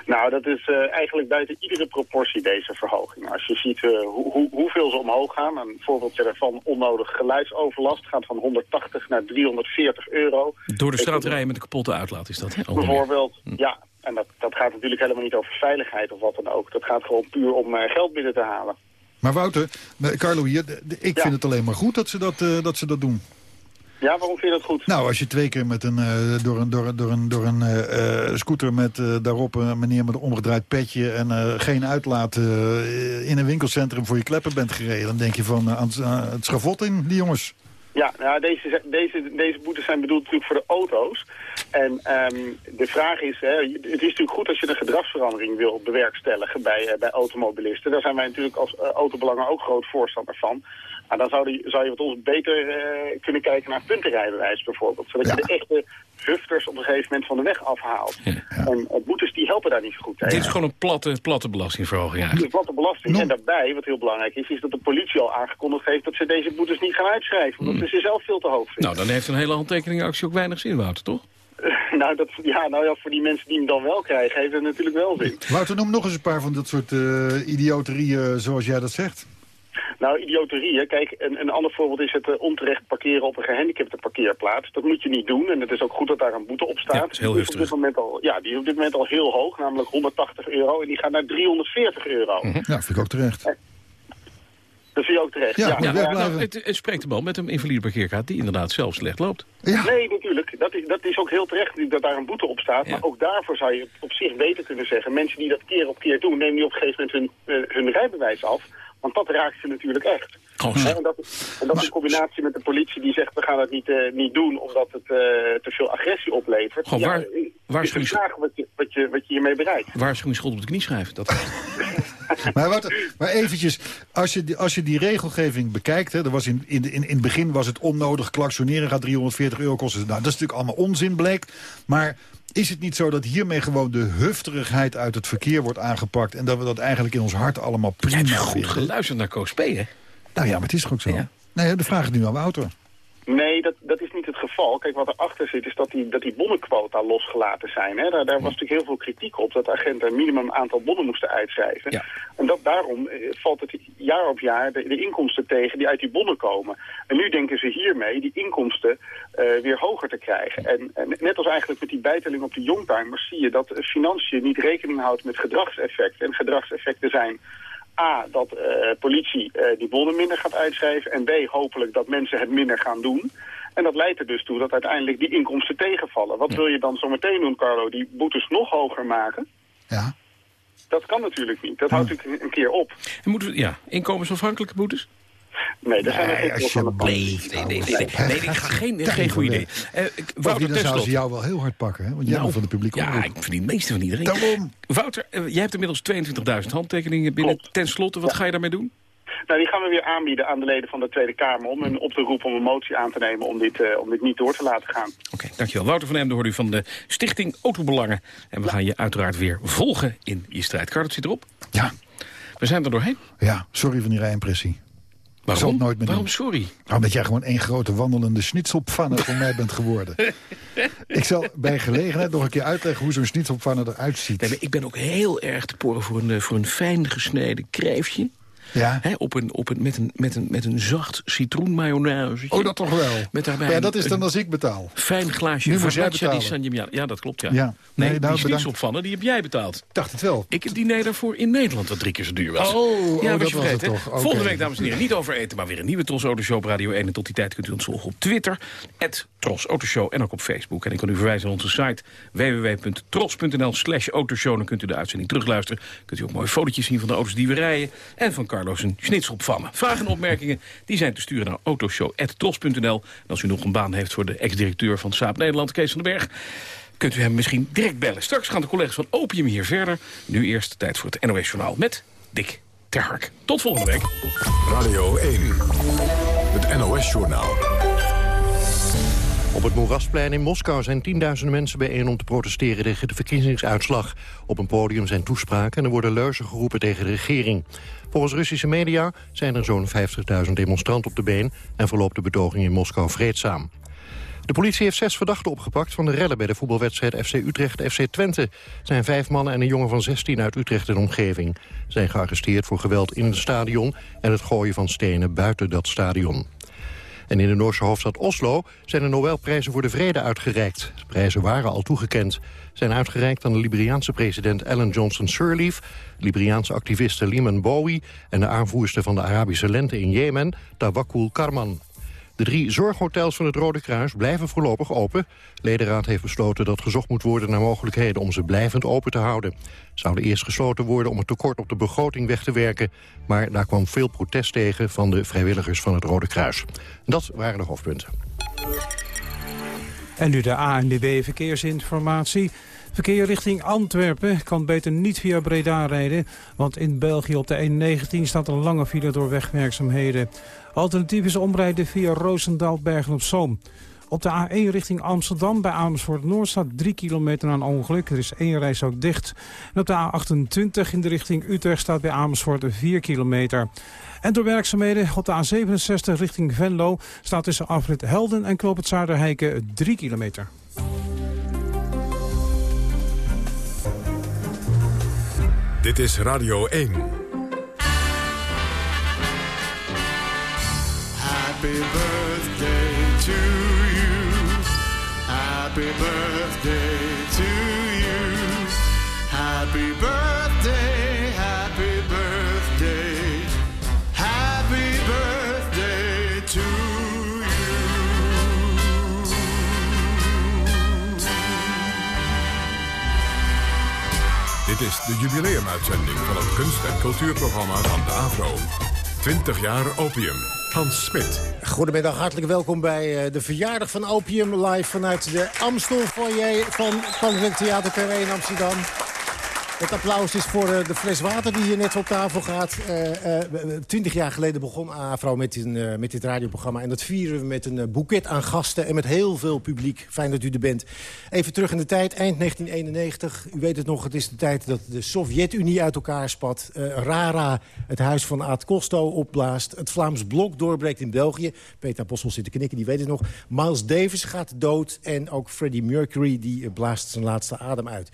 Nou, dat is eigenlijk buiten iedere proportie deze verhoging. Als je ziet hoe, hoe, hoeveel ze omhoog gaan. Een voorbeeldje daarvan onnodig geluidsoverlast gaat van 180 naar 340 euro. Door de straat rijden met een kapotte uitlaat is dat, hè? Bijvoorbeeld, hm. ja. En dat, dat gaat natuurlijk helemaal niet over veiligheid of wat dan ook. Dat gaat gewoon puur om geld binnen te halen. Maar Wouter, Carlo hier, ik vind het alleen maar goed dat ze dat, uh, dat, ze dat doen. Ja, waarom vind je dat goed? Nou, als je twee keer met een, uh, door een, door, door een, door een uh, scooter met daarop een meneer met een omgedraaid petje... en geen uitlaat in een winkelcentrum voor je kleppen bent gereden... dan denk je van het schavot in, die jongens. Ja, nou, deze, deze, deze boetes zijn bedoeld natuurlijk voor de auto's. En um, de vraag is, hè, het is natuurlijk goed als je een gedragsverandering wil bewerkstelligen bij, uh, bij automobilisten. Daar zijn wij natuurlijk als uh, autobelangen ook groot voorstander van. Maar dan zou, die, zou je wat ons beter uh, kunnen kijken naar puntenrijbewijs bijvoorbeeld. Zodat ja. je de echte hufters op een gegeven moment van de weg afhaalt. Ja. En boetes die helpen daar niet zo goed tegen. Dit is gewoon een platte, platte belastingverhoging eigenlijk. Een platte belasting. En daarbij, wat heel belangrijk is, is dat de politie al aangekondigd heeft dat ze deze boetes niet gaan uitschrijven. Omdat ze zelf veel te hoog vinden. Nou, dan heeft een hele handtekeningactie ook weinig zin, Wouter, toch? Nou, dat, ja, nou ja, voor die mensen die hem dan wel krijgen, heeft het natuurlijk wel zin. Wouter, noem nog eens een paar van dat soort uh, idioterieën zoals jij dat zegt. Nou, idioterieën. Kijk, een, een ander voorbeeld is het uh, onterecht parkeren op een gehandicapte parkeerplaats. Dat moet je niet doen en het is ook goed dat daar een boete op staat. Ja, dat is heel die is op dit moment al, Ja, die is op dit moment al heel hoog, namelijk 180 euro. En die gaat naar 340 euro. Mm -hmm. Ja, vind ik ook terecht. En, dat zie je ook terecht. Ja, ja, ja, ja nou, het, het, spreekt de man met een invalide parkeerkaart die inderdaad zelf slecht loopt. Ja. Nee, natuurlijk. Dat is, dat is ook heel terecht dat daar een boete op staat. Maar ook daarvoor zou je op zich beter kunnen zeggen... mensen die dat keer op keer doen, neem die op een gegeven moment hun, uh, hun rijbewijs af... Want dat raakt ze natuurlijk echt. Oh, en dat, en dat in combinatie met de politie die zegt... we gaan het niet, uh, niet doen omdat het uh, te veel agressie oplevert. Goh, waar, ja, waarschuwing... is vraag wat je, wat, je, wat je hiermee bereikt. Waarschuwingsschot op de knie schrijven. Dat... maar, wat, maar eventjes, als je, als je die regelgeving bekijkt... Hè, er was in, in, in, in het begin was het onnodig klaksoneren... gaat 340 euro kosten. Nou, dat is natuurlijk allemaal onzin bleek. Maar is het niet zo dat hiermee gewoon de hufterigheid uit het verkeer wordt aangepakt... en dat we dat eigenlijk in ons hart allemaal prima Je hebt goed geluisterd naar Koos P, hè? Nou ja, maar het is toch ook zo? Ja. Nee, de vraag is nu aan Wouter. Nee, dat, dat is niet het geval. Kijk, wat erachter zit is dat die, dat die bonnenquota losgelaten zijn. Hè. Daar, daar was natuurlijk heel veel kritiek op dat agenten een minimum aantal bonnen moesten uitschrijven. Ja. En dat, daarom eh, valt het jaar op jaar de, de, inkomsten tegen die uit die bonnen komen. En nu denken ze hiermee die inkomsten uh, weer hoger te krijgen. En, en, net als eigenlijk met die bijtelling op de youngtimers zie je dat financiën niet rekening houdt met gedragseffecten. En gedragseffecten zijn A, dat uh, politie uh, die bonnen minder gaat uitschrijven. En B, hopelijk dat mensen het minder gaan doen. En dat leidt er dus toe dat uiteindelijk die inkomsten tegenvallen. Wat wil je dan zo meteen doen, Carlo? Die boetes nog hoger maken? Ja. Dat kan natuurlijk niet. Dat houdt natuurlijk een keer op. En moeten we, ja, inkomensafhankelijke boetes? Nee, daar zijn we nee, alsjeblieft. Nee, nee, nee, nee, nee, ik ga geen, geen goed idee. Uh, Wouter, dan zou ze jou wel heel hard pakken, hè? want jij nou, van de publieke Ja, omroep. ik verdien het meeste van iedereen. Daarom. Wouter, uh, jij hebt inmiddels 22.000 handtekeningen binnen. Klopt. Ten slotte, wat Ja. ga je daarmee doen? Nou, die gaan we weer aanbieden aan de leden van de Tweede Kamer... om hen op te roepen om een motie aan te nemen om dit, uh, om dit niet door te laten gaan. Oké, dankjewel. Wouter van Emden hoort u van de Stichting Autobelangen. En we gaan je uiteraard weer volgen in je strijd. Kart, zit erop. Ja, We zijn er doorheen. ja, sorry van die rijimpressie. Zal Waarom? het nooit meer Waarom doen. sorry? Nou, Omdat jij gewoon één grote wandelende schnitzelpfanne voor mij bent geworden. Ik zal bij gelegenheid nog een keer uitleggen hoe zo'n schnitzelpfanne eruit ziet. Nee, maar ik ben ook heel erg te poren voor een, eh, voor een fijn gesneden kreeftje. Ja. Hè, op een, op een, met, een, met, een, met een zacht citroenmayonaise. Oh, dat toch wel. Met daarbij ja, dat is dan als ik betaal. Fijn glaasje Nu focaccia di betalen. San Gimignano. Ja, dat klopt, ja. Ja. Nee, Nee, nou, die bedankt. schnitzelpfannen, die heb jij betaald. Ik dacht het wel. Ik het diner daarvoor in Nederland wat drie keer zo duur was. Oh, ja, oh, was dat je was het toch. Volgende week, dames en heren, niet over eten, maar weer een nieuwe Tros Autoshow op Radio 1. En tot die tijd kunt u ons volgen op Twitter, Tros Autoshow en ook op Facebook. En ik kan u verwijzen naar onze site www.tros.nl slash autoshow. Dan kunt u de uitzending terugluisteren. Kunt u ook mooie fotootjes zien van de auto's die we rijden. En van Carlos een schnitzelopvallen. Vragen en opmerkingen die zijn te sturen naar autoshow.tros.nl. En als u nog een baan heeft voor de ex-directeur van Saab Nederland, Kees van den Berg kunt u hem misschien direct bellen. Straks gaan de collega's van Opium hier verder. Nu eerst tijd voor het NOS Journaal met Dick Terhark. Tot volgende week. Radio 1. Het NOS-journaal. Op het Moerasplein in Moskou zijn tienduizenden mensen bijeen om te protesteren tegen de verkiezingsuitslag. Op een podium zijn toespraken en er worden leuzen geroepen tegen de regering. Volgens Russische media zijn er zo'n 50.000 demonstranten op de been en verloopt de betoging in Moskou vreedzaam. De politie heeft zes verdachten opgepakt van de rellen bij de voetbalwedstrijd FC Utrecht-FC Twente. Zijn vijf mannen en een jongen van 16 uit Utrecht en omgeving. Zijn gearresteerd voor geweld in het stadion en het gooien van stenen buiten dat stadion. En in de Noorse hoofdstad Oslo zijn de Nobelprijzen voor de Vrede uitgereikt. De prijzen waren al toegekend. Zijn uitgereikt aan de Liberiaanse president Ellen Johnson Sirleaf... Liberiaanse activiste Liman Bowie... en de aanvoerster van de Arabische lente in Jemen, Tawakkul Karman. De drie zorghotels van het Rode Kruis blijven voorlopig open. Ledenraad heeft besloten dat gezocht moet worden naar mogelijkheden om ze blijvend open te houden. Zouden eerst gesloten worden om het tekort op de begroting weg te werken. Maar daar kwam veel protest tegen van de vrijwilligers van het Rode Kruis. Dat waren de hoofdpunten. En nu de ANWB Verkeersinformatie. Verkeer richting Antwerpen kan beter niet via Breda rijden... want in België op de E19 staat een lange file door wegwerkzaamheden. Alternatief is omrijden via Roosendaal Bergen-op-Zoom. Op de A1 richting Amsterdam bij Amersfoort Noord staat 3 kilometer een ongeluk. Er is één reis ook dicht. En op de A28 in de richting Utrecht staat bij Amersfoort 4 kilometer. En door werkzaamheden op de A67 richting Venlo staat tussen afrit Helden en Knoop het Zuiderheiken 3 kilometer. Dit is Radio 1. Happy birthday to you. Happy birthday to you. Happy birthday, happy birthday. Happy birthday to Dit is de jubileumuitzending van het kunst- en cultuurprogramma van de AVRO. 20 jaar opium. Hans Smit. Goedemiddag, hartelijk welkom bij eh, de verjaardag van Opium. Live vanuit de Amstel foyer van Koninklijk Theater in Amsterdam. Het applaus is voor eh, de fles water die hier net op tafel gaat. Eh, eh, Twintig jaar geleden begon AVRO met, met dit radioprogramma. En dat vieren we met een boeket aan gasten en met heel veel publiek. Fijn dat u er bent. Even terug in de tijd, eind 1991. U weet het nog, het is de tijd dat de Sovjet-Unie uit elkaar spat. Rara het huis van Aad Costo opblaast. Het Vlaams Blok doorbreekt in België. Peter Apostel zit te knikken, die weet het nog. Miles Davis gaat dood. En ook Freddie Mercury die blaast zijn laatste adem uit.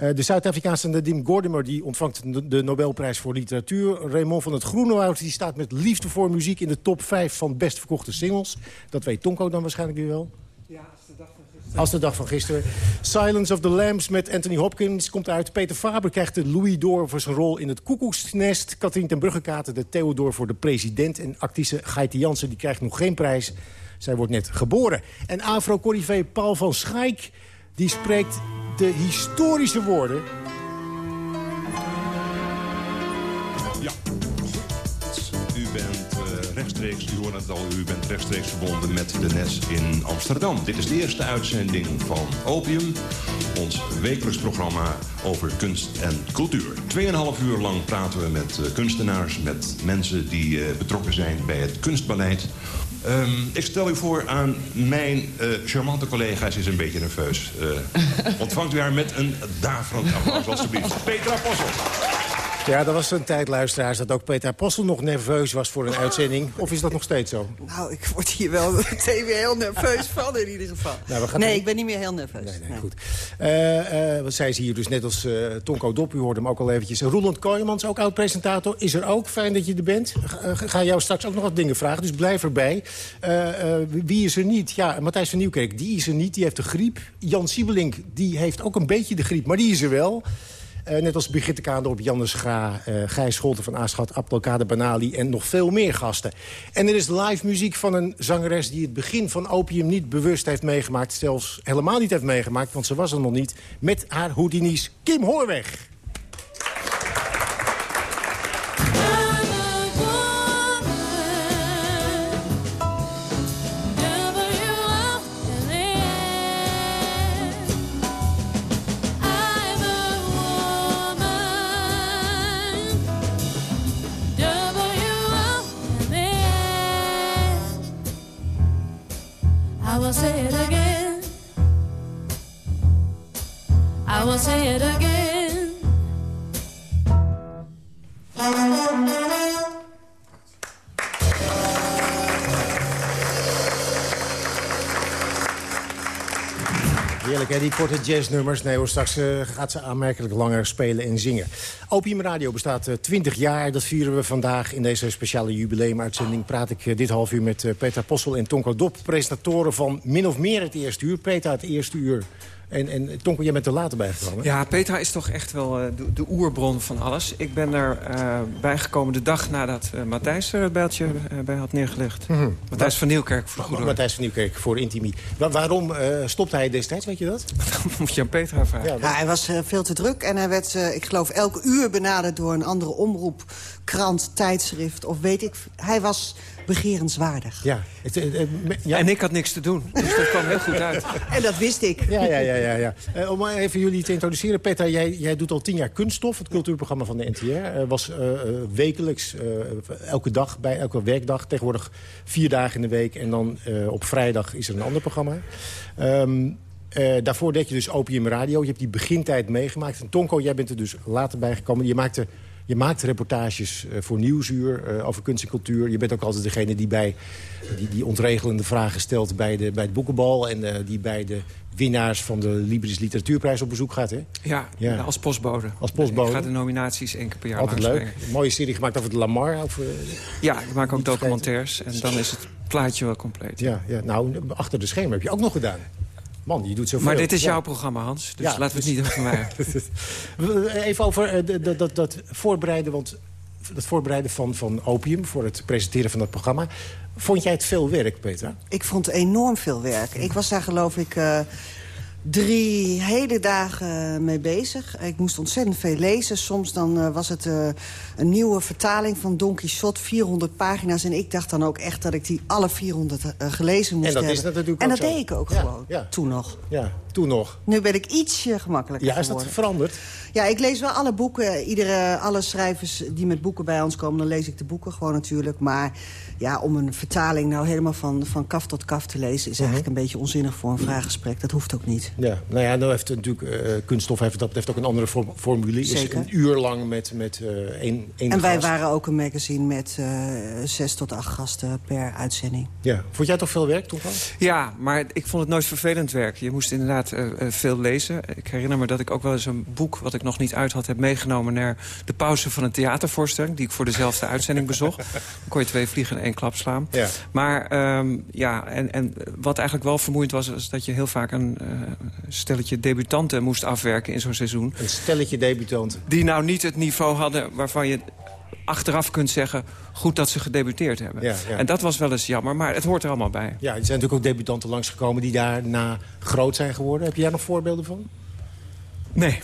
Uh, de Zuid-Afrikaanse Nadim Gordimer die ontvangt de Nobelprijs voor literatuur. Raymond van het Groenewoud die staat met liefde voor muziek... in de top 5 van best verkochte singles. Dat weet Tonko dan waarschijnlijk weer wel. Ja, als de dag van gisteren. Als de dag van gisteren. Silence of the Lambs met Anthony Hopkins komt uit. Peter Faber krijgt de Louis d'Or voor zijn rol in het Koekoeksnest. Katrien ten Bruggekate de Theodor voor de president. En actrice Gaite Jansen die krijgt nog geen prijs. Zij wordt net geboren. En afro-corrivé Paul van Schaik die spreekt de historische woorden. Ja, goed. U bent uh, rechtstreeks, u hoort al, u bent rechtstreeks verbonden met de NES in Amsterdam. Dit is de eerste uitzending van Opium, ons wekelijks programma over kunst en cultuur. Tweeënhalf uur lang praten we met uh, kunstenaars, met mensen die uh, betrokken zijn bij het kunstbeleid. Um, ik stel u voor aan mijn uh, charmante collega. Ze is een beetje nerveus. Uh, ontvangt u haar met een daverend applaus, alstublieft. Petra Possel. Ja, dat was een tijd, luisteraars, dat ook Peter Apostel nog nerveus was voor een uitzending. Of is dat nog steeds zo? Nou, ik word hier wel meteen weer heel nerveus van in ieder geval. Nou, we gaan nee, ik ben niet meer heel nerveus. Nee, nee, goed. Eh, eh, wat zei ze hier dus net als eh Tonko Dop, u hoorde hem ook al eventjes. Roland Kooijmans, ook oud-presentator, is er ook. Fijn dat je er bent. Ga, ga jou straks ook nog wat dingen vragen, dus blijf erbij. Wie is er niet? Ja, Matthijs van Nieuwkerk, die is er niet, die heeft de griep. Jan Siebelink, die heeft ook een beetje de griep, maar die is er wel. Eh, net als Brigitte Kaandorp, Janne Schra, eh Gijs Scholten van Aschat, Abdelkader Banali en nog veel meer gasten. En er is live muziek van een zangeres die het begin van Opium niet bewust heeft meegemaakt. Zelfs helemaal niet heeft meegemaakt, want ze was er nog niet. Met haar Houdini's Kim Hoorweg. Say it again. Heerlijk, hè, die korte jazznummers. Nee hoor, straks eh, gaat ze aanmerkelijk langer spelen en zingen. Opium Radio bestaat eh, 20 jaar. Dat vieren we vandaag in deze speciale jubileumuitzending. Praat ik eh, dit half uur met eh, Peter Possel en Tonko Dop. Presentatoren van min of meer het eerste uur. Peter het eerste uur. En, en Tonko, jij bent er later bijgekomen. Ja, Petra is toch echt wel eh, de, de oerbron van alles. Ik ben er eh, bijgekomen de dag nadat eh, Matthijs er het bijltje eh, bij had neergelegd. Mhm. Matthijs van Nieuwkerk voor orde. Matthijs van Nieuwkerk voor Intimi. Wa- waarom eh, stopte hij destijds, weet je dat? Moet je aan Petra vragen. Ja, hij was eh, veel te druk en hij werd, eh, ik geloof, elk uur benaderd door een andere omroep, krant, tijdschrift of weet ik. Hij was begerenswaardig. Ja. Het, me- ja. En ik had niks te doen, dus dat kwam heel goed uit. En dat wist ik. Ja, ja, ja. ja, ja. Eh, om maar even jullie te introduceren. Petra, jij, jij doet al tien jaar Kunststof, het cultuurprogramma van de NTR. Eh, was eh, wekelijks, eh, elke dag, bij elke werkdag. Tegenwoordig vier dagen in de week. En dan eh, op vrijdag is er een ander programma. Ehm, eh, daarvoor deed je dus Opium Radio. Je hebt die begintijd meegemaakt. En Tonko, jij bent er dus later bij gekomen. Je maakte... Je maakt reportages eh, voor Nieuwsuur eh, over kunst en cultuur. Je bent ook altijd degene die, bij, die, die ontregelende vragen stelt bij de, bij de boekenbal... en eh, die bij de winnaars van de Libris Literatuurprijs op bezoek gaat. Hè? Ja, Ja. als postbode. Als postbode. Ik ga de nominaties één keer per jaar Altijd leuk. Een mooie serie gemaakt over de Lamar. Ja, ik maak ook documentaires en dan is het plaatje wel compleet. ja, ja, nou, achter de schermen heb je ook nog gedaan. Man, je doet zoveel. Maar dit is Ja. jouw programma, Hans, dus Ja, laten we het niet over mij Even over eh, dat, dat voorbereiden, want dat voorbereiden van, van Opium... voor het presenteren van dat programma. Vond jij het veel werk, Petra? Ik vond enorm veel werk. Ik was daar geloof ik eh, drie hele dagen mee bezig. Ik moest ontzettend veel lezen. Soms dan eh, was het eh, een nieuwe vertaling van Don Quixote, 400 pagina's. En ik dacht dan ook echt dat ik die alle 400 eh, gelezen moest En dat hebben. is natuurlijk en dat zo. deed ik ook Ja, gewoon, ja. toen nog. Ja, toen nog. Nu ben ik ietsje gemakkelijker Ja, is dat geworden. veranderd? Ja, ik lees wel alle boeken. Iedere, alle schrijvers die met boeken bij ons komen, dan lees ik de boeken gewoon natuurlijk. Maar ja, om een vertaling nou helemaal van, van kaf tot kaf te lezen... is eigenlijk een beetje onzinnig voor een vraaggesprek. Dat hoeft ook niet. Ja, nou ja, nou heeft natuurlijk eh, kunststof heeft, dat heeft ook een andere form- formule. Is Zeker. een uur lang met, met eh één, één En wij gast. waren ook een magazine met eh, zes tot acht gasten per uitzending. Ja. Vond jij toch veel werk toen? Ja, maar ik vond het nooit vervelend werk. Je moest inderdaad veel lezen. Ik herinner me dat ik ook wel eens een boek... wat ik nog niet uit had, heb meegenomen... naar de pauze van een theatervoorstelling... die ik voor dezelfde uitzending bezocht. Dan kon je twee vliegen in één klap slaan. Ja. Maar ehm, ja, en, en wat eigenlijk wel vermoeiend was... is dat je heel vaak een eh, stelletje debutanten moest afwerken in zo'n seizoen. Een stelletje debutanten. Die nou niet het niveau hadden waarvan je achteraf kunt zeggen... goed dat ze gedebuteerd hebben. Ja, ja. En dat was wel eens jammer, maar het hoort er allemaal bij. Ja, er zijn natuurlijk ook debutanten langsgekomen die daarna groot zijn geworden. Heb jij nog voorbeelden van? Nee.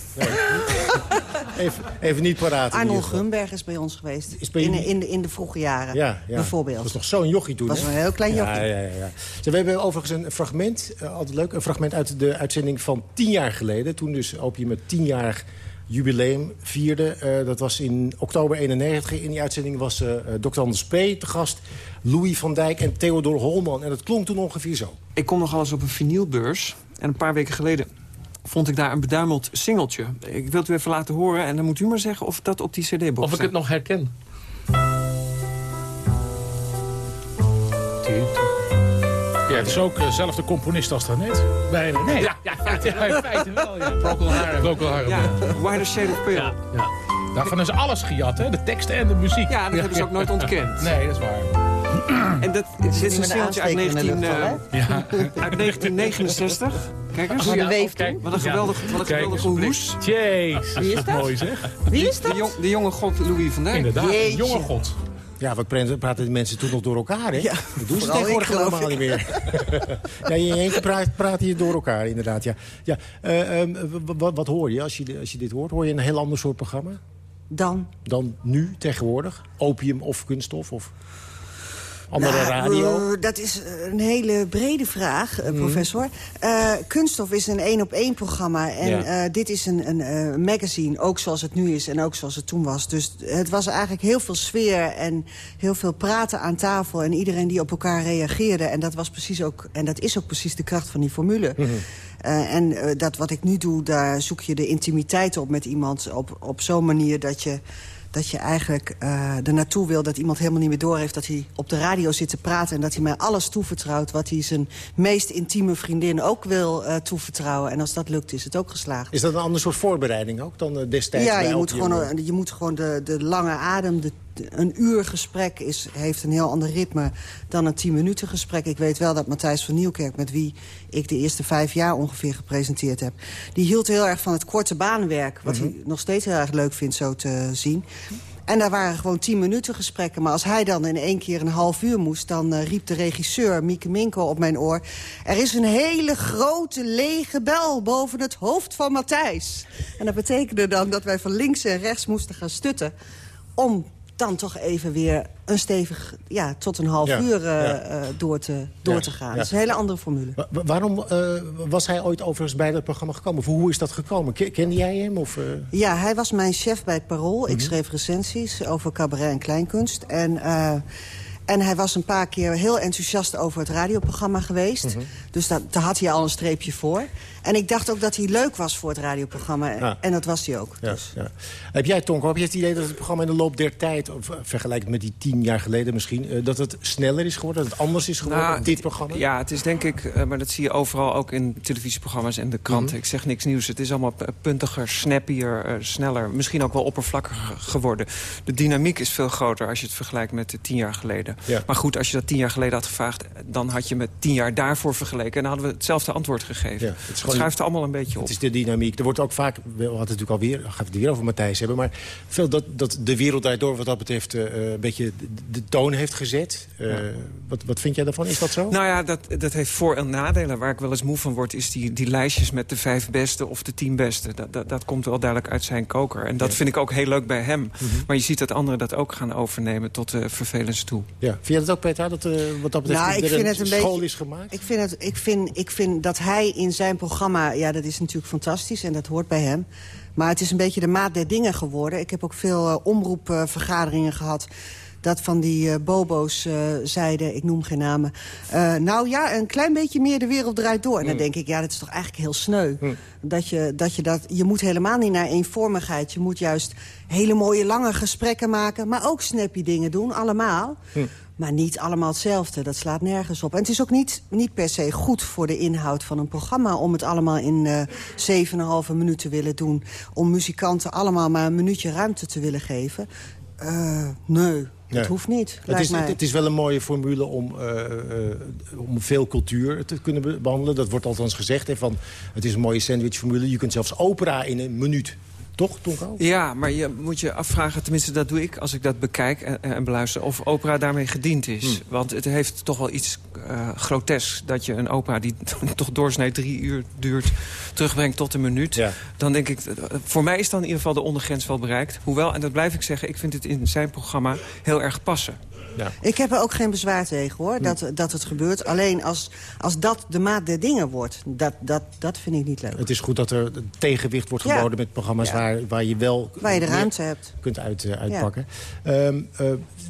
even, even niet paraat. Arnold. Grunberg is bij ons geweest. Is bij in, in, de, in de vroege jaren, Ja, ja. bijvoorbeeld. Dat was nog zo'n jochie toen, Was hè? een heel klein jochie. Ja, ja, ja, ja. Zo, we hebben overigens een fragment, eh, altijd leuk... een fragment uit de uitzending van tien jaar geleden. Toen dus Opium met tienjarig jubileum vierde. Eh, dat was in oktober 91. In die uitzending was eh Dr. Anders P. te gast... Louis van Dijk en Theodor Holman. En dat klonk toen ongeveer zo. Ik kom nog alles op een vinylbeurs. En een paar weken geleden vond ik daar een beduimeld singeltje. Ik wil het u even laten horen en dan moet u maar zeggen of dat op die cd-box Of ik het nog herken. Ja, het is ook dezelfde componist als daarnet. Bijna. Nee. Ja, ja, ja, in feite wel, ja. Procol Harum. Procol Harum. Ja, Wider Shade of Pale. Ja, ja. Daarvan is alles gejat, hè? De teksten en de muziek. Ja, dat hebben ze ook nooit ontkend. Nee, dat is waar. En dat, dit is een singeltje uit, 19, eh, Ja. uit 1969. Kijk eens. Oh, de wat een geweldig, wat een Kijk geweldige hoes. Jezus, Wie is dat mooi zeg. Wie is De, dat? jong- de jonge god Louis van Dijk. Inderdaad, een Jeetje. jonge god. Ja, wat praten praten die mensen toen nog door elkaar, hè? Ja, dat doen ze tegenwoordig helemaal niet meer. ja, in je eentje praat, praten je door elkaar, inderdaad. Ja. Ja, eh, ehm, w- w- wat hoor je als, je als je dit hoort? Hoor je een heel ander soort programma Dan? dan nu, tegenwoordig? Opium of kunststof of andere Nou, radio? eh, dat is een hele brede vraag, Mhm. eh, professor. Eh, Kunststof is een één-op-één programma. En Ja. eh, dit is een, een eh, magazine, ook zoals het nu is en ook zoals het toen was. Dus het was eigenlijk heel veel sfeer en heel veel praten aan tafel... en iedereen die op elkaar reageerde. En dat, was precies ook, en dat is ook precies de kracht van die formule. Mhm. Eh, en eh, dat wat ik nu doe, daar zoek je de intimiteit op met iemand... op, op zo'n manier dat je, dat je eigenlijk er naartoe wil... dat iemand helemaal niet meer doorheeft dat hij op de radio zit te praten... en dat hij mij alles toevertrouwt wat hij zijn meest intieme vriendin ook wil eh, toevertrouwen. En als dat lukt, is het ook geslaagd. Is dat een ander soort voorbereiding ook dan eh, destijds Ja, je moet, gewoon, je moet gewoon de, de lange adem... De, de- een uur gesprek is, heeft een heel ander ritme dan een tien minuten gesprek. Ik weet wel dat Matthijs van Nieuwkerk, met wie ik de eerste vijf jaar ongeveer gepresenteerd heb... die hield heel erg van het korte baanwerk, wat Mhm. hij nog steeds heel erg leuk vindt zo te zien. En daar waren gewoon tien minuten gesprekken. Maar als hij dan in één keer een half uur moest... dan eh, riep de regisseur, Mieke Minko, op mijn oor... er is een hele grote lege bel boven het hoofd van Matthijs. En dat betekende dan dat wij van links en rechts moesten gaan stutten... om dan toch even weer een stevig, ja, tot een half Ja, uur eh, ja. eh, door, te, door Ja, te gaan. Dat is een hele andere formule. Wa- wa- waarom eh, was hij ooit overigens bij dat programma gekomen? Of hoe is dat gekomen? Ke- Kende jij hem? Of? Ja, hij was mijn chef bij Parool. Mhm. Ik schreef recensies over cabaret en kleinkunst. En, en hij was een paar keer heel enthousiast over het radioprogramma geweest. Mhm. Dus dat, daar had hij al een streepje voor. En ik dacht ook dat hij leuk was voor het radioprogramma. Ja. En dat was hij ook. Ja, ja. Heb jij, Tonko, heb je het idee dat het programma in de loop der tijd... of eh, vergelijkend met die tien jaar geleden misschien... eh, dat het sneller is geworden, dat het anders is geworden, Nou, dit programma? Ja, het is denk ik, eh, maar dat zie je overal ook in televisieprogramma's en de kranten. Mhm. Ik zeg niks nieuws. Het is allemaal puntiger, snappier, sneller. Misschien ook wel oppervlakkiger geworden. De dynamiek is veel groter als je het vergelijkt met de tien jaar geleden. Ja. Maar goed, als je dat tien jaar geleden had gevraagd... dan had je met tien jaar daarvoor vergeleken... en dan hadden we hetzelfde antwoord gegeven. Ja, het gewoon- schuift allemaal een beetje op. Het is de dynamiek. Er wordt ook vaak, we hadden het natuurlijk alweer, gaan we het weer over Matthijs hebben... maar veel dat, dat de wereld daardoor wat dat betreft eh, een beetje de, toon heeft gezet. Eh, wat, wat vind jij daarvan? Is dat zo? Nou ja, dat, dat heeft voor- en nadelen. Waar ik wel eens moe van word, is die, die lijstjes met de vijf beste of de tien beste. Dat, dat, dat komt wel duidelijk uit zijn koker. En dat vind ik ook heel leuk bij hem. Mhm. Maar je ziet dat anderen dat ook gaan overnemen tot de vervelens toe. Ja. Vind je dat ook, Peter, dat eh, wat dat betreft Nou, ik vind het een school beetje- is gemaakt? Ik vind, het, ik, vind, ik vind dat hij in zijn programma... Ja, dat is natuurlijk fantastisch en dat hoort bij hem. Maar het is een beetje de maat der dingen geworden. Ik heb ook veel eh, omroepvergaderingen gehad... dat van die eh, bobo's eh, zeiden, ik noem geen namen... eh, nou ja, een klein beetje meer de wereld draait door. En dan denk ik, ja, dat is toch eigenlijk heel sneu. Dat je, dat je, dat, je moet helemaal niet naar eenvormigheid. Je moet juist hele mooie lange gesprekken maken... maar ook snappy dingen doen, allemaal... Maar niet allemaal hetzelfde, dat slaat nergens op. En het is ook niet, niet per se goed voor de inhoud van een programma... om het allemaal in eh 7,5 minuut te willen doen. Om muzikanten allemaal maar een minuutje ruimte te willen geven. Nee, dat hoeft niet, Het is, mij. het is wel een mooie formule om, eh, eh, om veel cultuur te kunnen be- behandelen. Dat wordt althans gezegd. Hè, van, het is een mooie sandwichformule. Je kunt zelfs opera in een minuut. Toch, Tonko? Ja, maar je moet je afvragen, tenminste dat doe ik als ik dat bekijk en, en beluister... of opera daarmee gediend is. Hmm. Want het heeft toch wel iets eh grotesks dat je een opera... die toch doorsnee drie uur duurt, terugbrengt tot een minuut. Dan denk ik, eh, voor mij is dan in ieder geval de ondergrens wel bereikt. Hoewel, en dat blijf ik zeggen, ik vind het in zijn programma heel erg passen. Ja. Ik heb er ook geen bezwaar tegen, hoor, dat, dat het gebeurt. Alleen als, als dat de maat der dingen wordt, dat, dat, dat vind ik niet leuk. Het is goed dat er tegenwicht wordt Ja. geboden met programma's Ja. waar, waar je wel... Waar je de ruimte hebt. kunt uit, eh, uitpakken. Ehm, eh,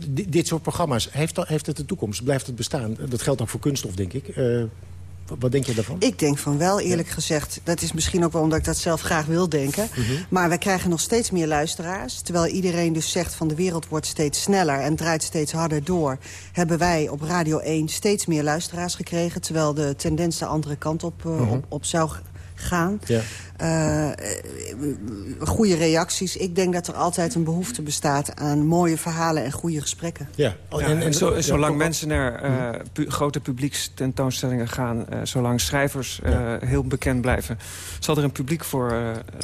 di- dit soort programma's, heeft, dat- heeft het de toekomst? Blijft het bestaan? Dat geldt ook voor kunststof, denk ik. Eh, Wat denk je daarvan? Ik denk van wel, eerlijk gezegd. Dat is misschien ook wel omdat ik dat zelf graag wil denken. Mhm. Maar wij krijgen nog steeds meer luisteraars. Terwijl iedereen dus zegt van de wereld wordt steeds sneller... en draait steeds harder door... hebben wij op Radio 1 steeds meer luisteraars gekregen... terwijl de tendens de andere kant op, eh, Mhm. op, op zou gaan. Ja. Eh, goede reacties. Ik denk dat er altijd een behoefte bestaat aan mooie verhalen en goede gesprekken. Ja, Ja, en, zo, zolang mensen naar eh, pu- grote publiekstentoonstellingen gaan... eh, zolang schrijvers eh, heel bekend blijven... zal er een publiek voor, eh,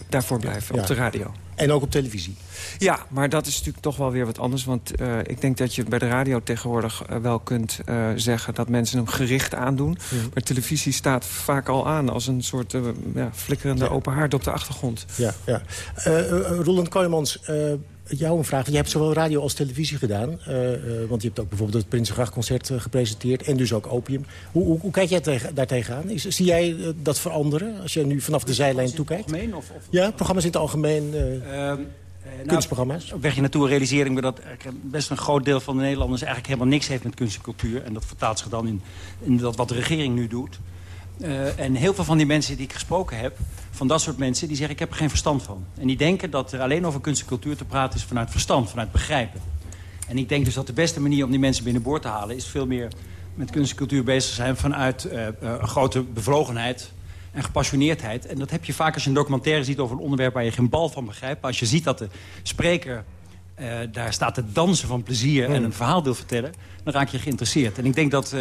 daarvoor blijven Ja. op de radio. En ook op televisie. Ja, maar dat is natuurlijk toch wel weer wat anders. Want eh, ik denk dat je bij de radio tegenwoordig wel kunt eh, zeggen... dat mensen hem gericht aandoen. Mhm. Maar televisie staat vaak al aan als een soort ja, flikkerende open haard op de achtergrond. Ja, ja. Eh, eh, Roland Kooijmans, eh, jou een vraag. Je hebt zowel radio als televisie gedaan. eh, eh, want je hebt ook bijvoorbeeld het Prinsengrachtconcert gepresenteerd. En dus ook Opium. Hoe, hoe, hoe kijk jij tegen, daar tegenaan? Is, zie jij dat veranderen? Als je nu vanaf de zijlijn toekijkt? algemeen of- of- Ja, programma's in het algemeen. eh, Ehm, eh, nou, kunstprogramma's. Op weg hier naartoe realiseer ik me dat best een groot deel van de Nederlanders... eigenlijk helemaal niks heeft met kunst en cultuur. En dat vertaalt zich dan in, in dat wat de regering nu doet. Eh, en heel veel van die mensen die ik gesproken heb... van dat soort mensen, die zeggen ik heb er geen verstand van. En die denken dat er alleen over kunst en cultuur te praten is vanuit verstand, vanuit begrijpen. En ik denk dus dat de beste manier om die mensen binnenboord te halen... is veel meer met kunst en cultuur bezig zijn vanuit eh, eh, een grote bevlogenheid en gepassioneerdheid. En dat heb je vaak als je een documentaire ziet over een onderwerp waar je geen bal van begrijpt. Maar als je ziet dat de spreker daar staat te dansen van plezier en een verhaal wil vertellen... dan raak je geïnteresseerd. En ik denk dat,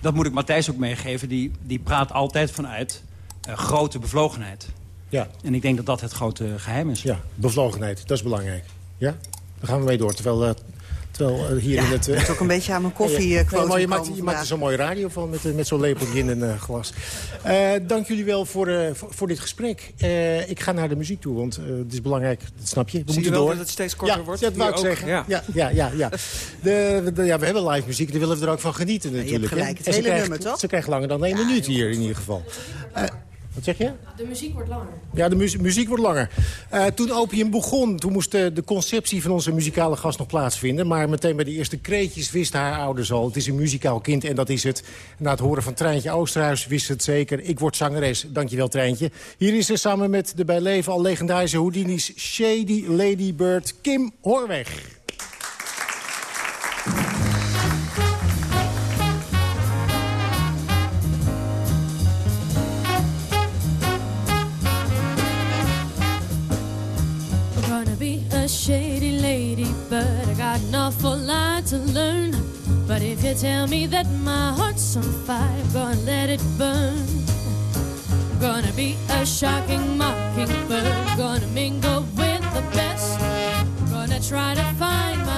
dat moet ik Matthijs ook meegeven, die, die praat altijd vanuit eh, grote bevlogenheid. Ja. En ik denk dat dat het grote geheim is. Ja, bevlogenheid. Dat is belangrijk. Ja? Daar gaan we mee door. Terwijl, eh, terwijl eh, hier Ja, in het... ook een beetje aan mijn koffie, eh, quotum maar je maakt, je maakt er zo'n mooie radio van met, eh, met zo'n lepeltje in een eh, glas. Eh, dank jullie wel voor, eh, voor, voor dit gesprek. Eh, ik ga naar de muziek toe, want eh, het is belangrijk. Dat snap je. We Zie moeten je wel door. dat het steeds korter ja, wordt? Ja, dat wou ik ook, zeggen. ja. Ja, ja, ja, ja. De, de- ja, we hebben live muziek, daar willen we er ook van genieten hebt natuurlijk. hè. gelijk, het hele krijgt- nummer, toch? Ze krijgt langer dan één minuut hier in ieder geval. Eh, wat zeg je? De muziek wordt langer. Ja, de mu- muziek wordt langer. Eh, toen Opium begon, toen moest de, de conceptie van onze muzikale gast nog plaatsvinden. Maar meteen bij de eerste kreetjes wisten haar ouders al... het is een muzikaal kind en dat is het. Na het horen van Treintje Oosterhuis wist ze het zeker. Ik word zangeres. Dankjewel, Treintje. Hier is ze samen met de bij leven al legendarische Houdini's... Shady Ladybird Kim Hoorweg. To learn. But if you tell me that my heart's on fire, gonna let it burn. Gonna be a shocking mockingbird, gonna mingle with the best. Gonna try to find my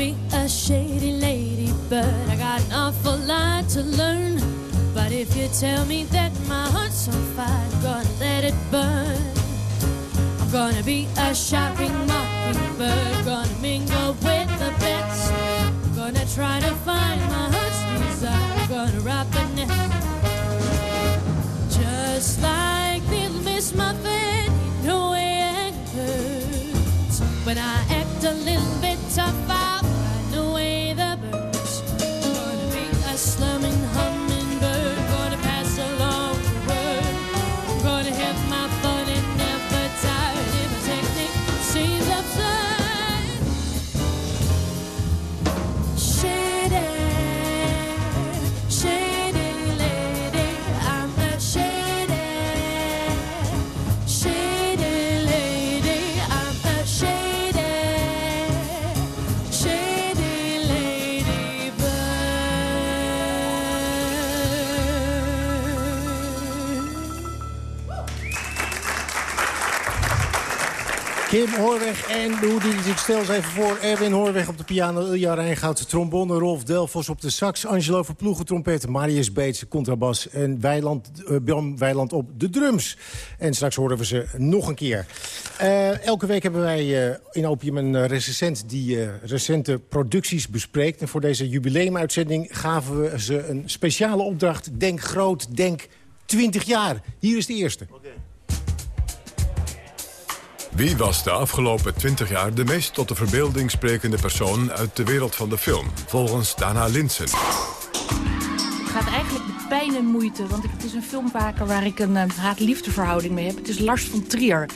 be a shady lady, but I got an awful lot to learn. But if you tell me that my heart's on fire, I'm gonna let it burn. I'm gonna be a shopping mockingbird, gonna mingle with the best. I'm gonna try to find my heart's desire, gonna rob the nest. Just like little Miss Muffet, know it hurts. When I act a little bit tough, Kim Hoorweg en hoe die ik stel even voor. Erwin Hoorweg op de piano, Ilja Rijngoud, trombone, Rolf Delfos op de sax, Angelo Verploegen, trompet, Marius Beets, contrabas en Weiland, eh, Bram Weiland op de drums. En straks horen we ze nog een keer. Eh, elke week hebben wij eh, in Opium een recensent die recente producties bespreekt. En voor deze jubileumuitzending gaven we ze een speciale opdracht. Denk groot, denk 20 jaar. Hier is de eerste. Wie was de afgelopen 20 jaar de meest tot de verbeelding sprekende persoon uit de wereld van de film? Volgens Dana Linsen. Het gaat eigenlijk met pijn en moeite, want het is een filmmaker waar ik een eh, haat-liefdeverhouding mee heb. Het is Lars von Trier.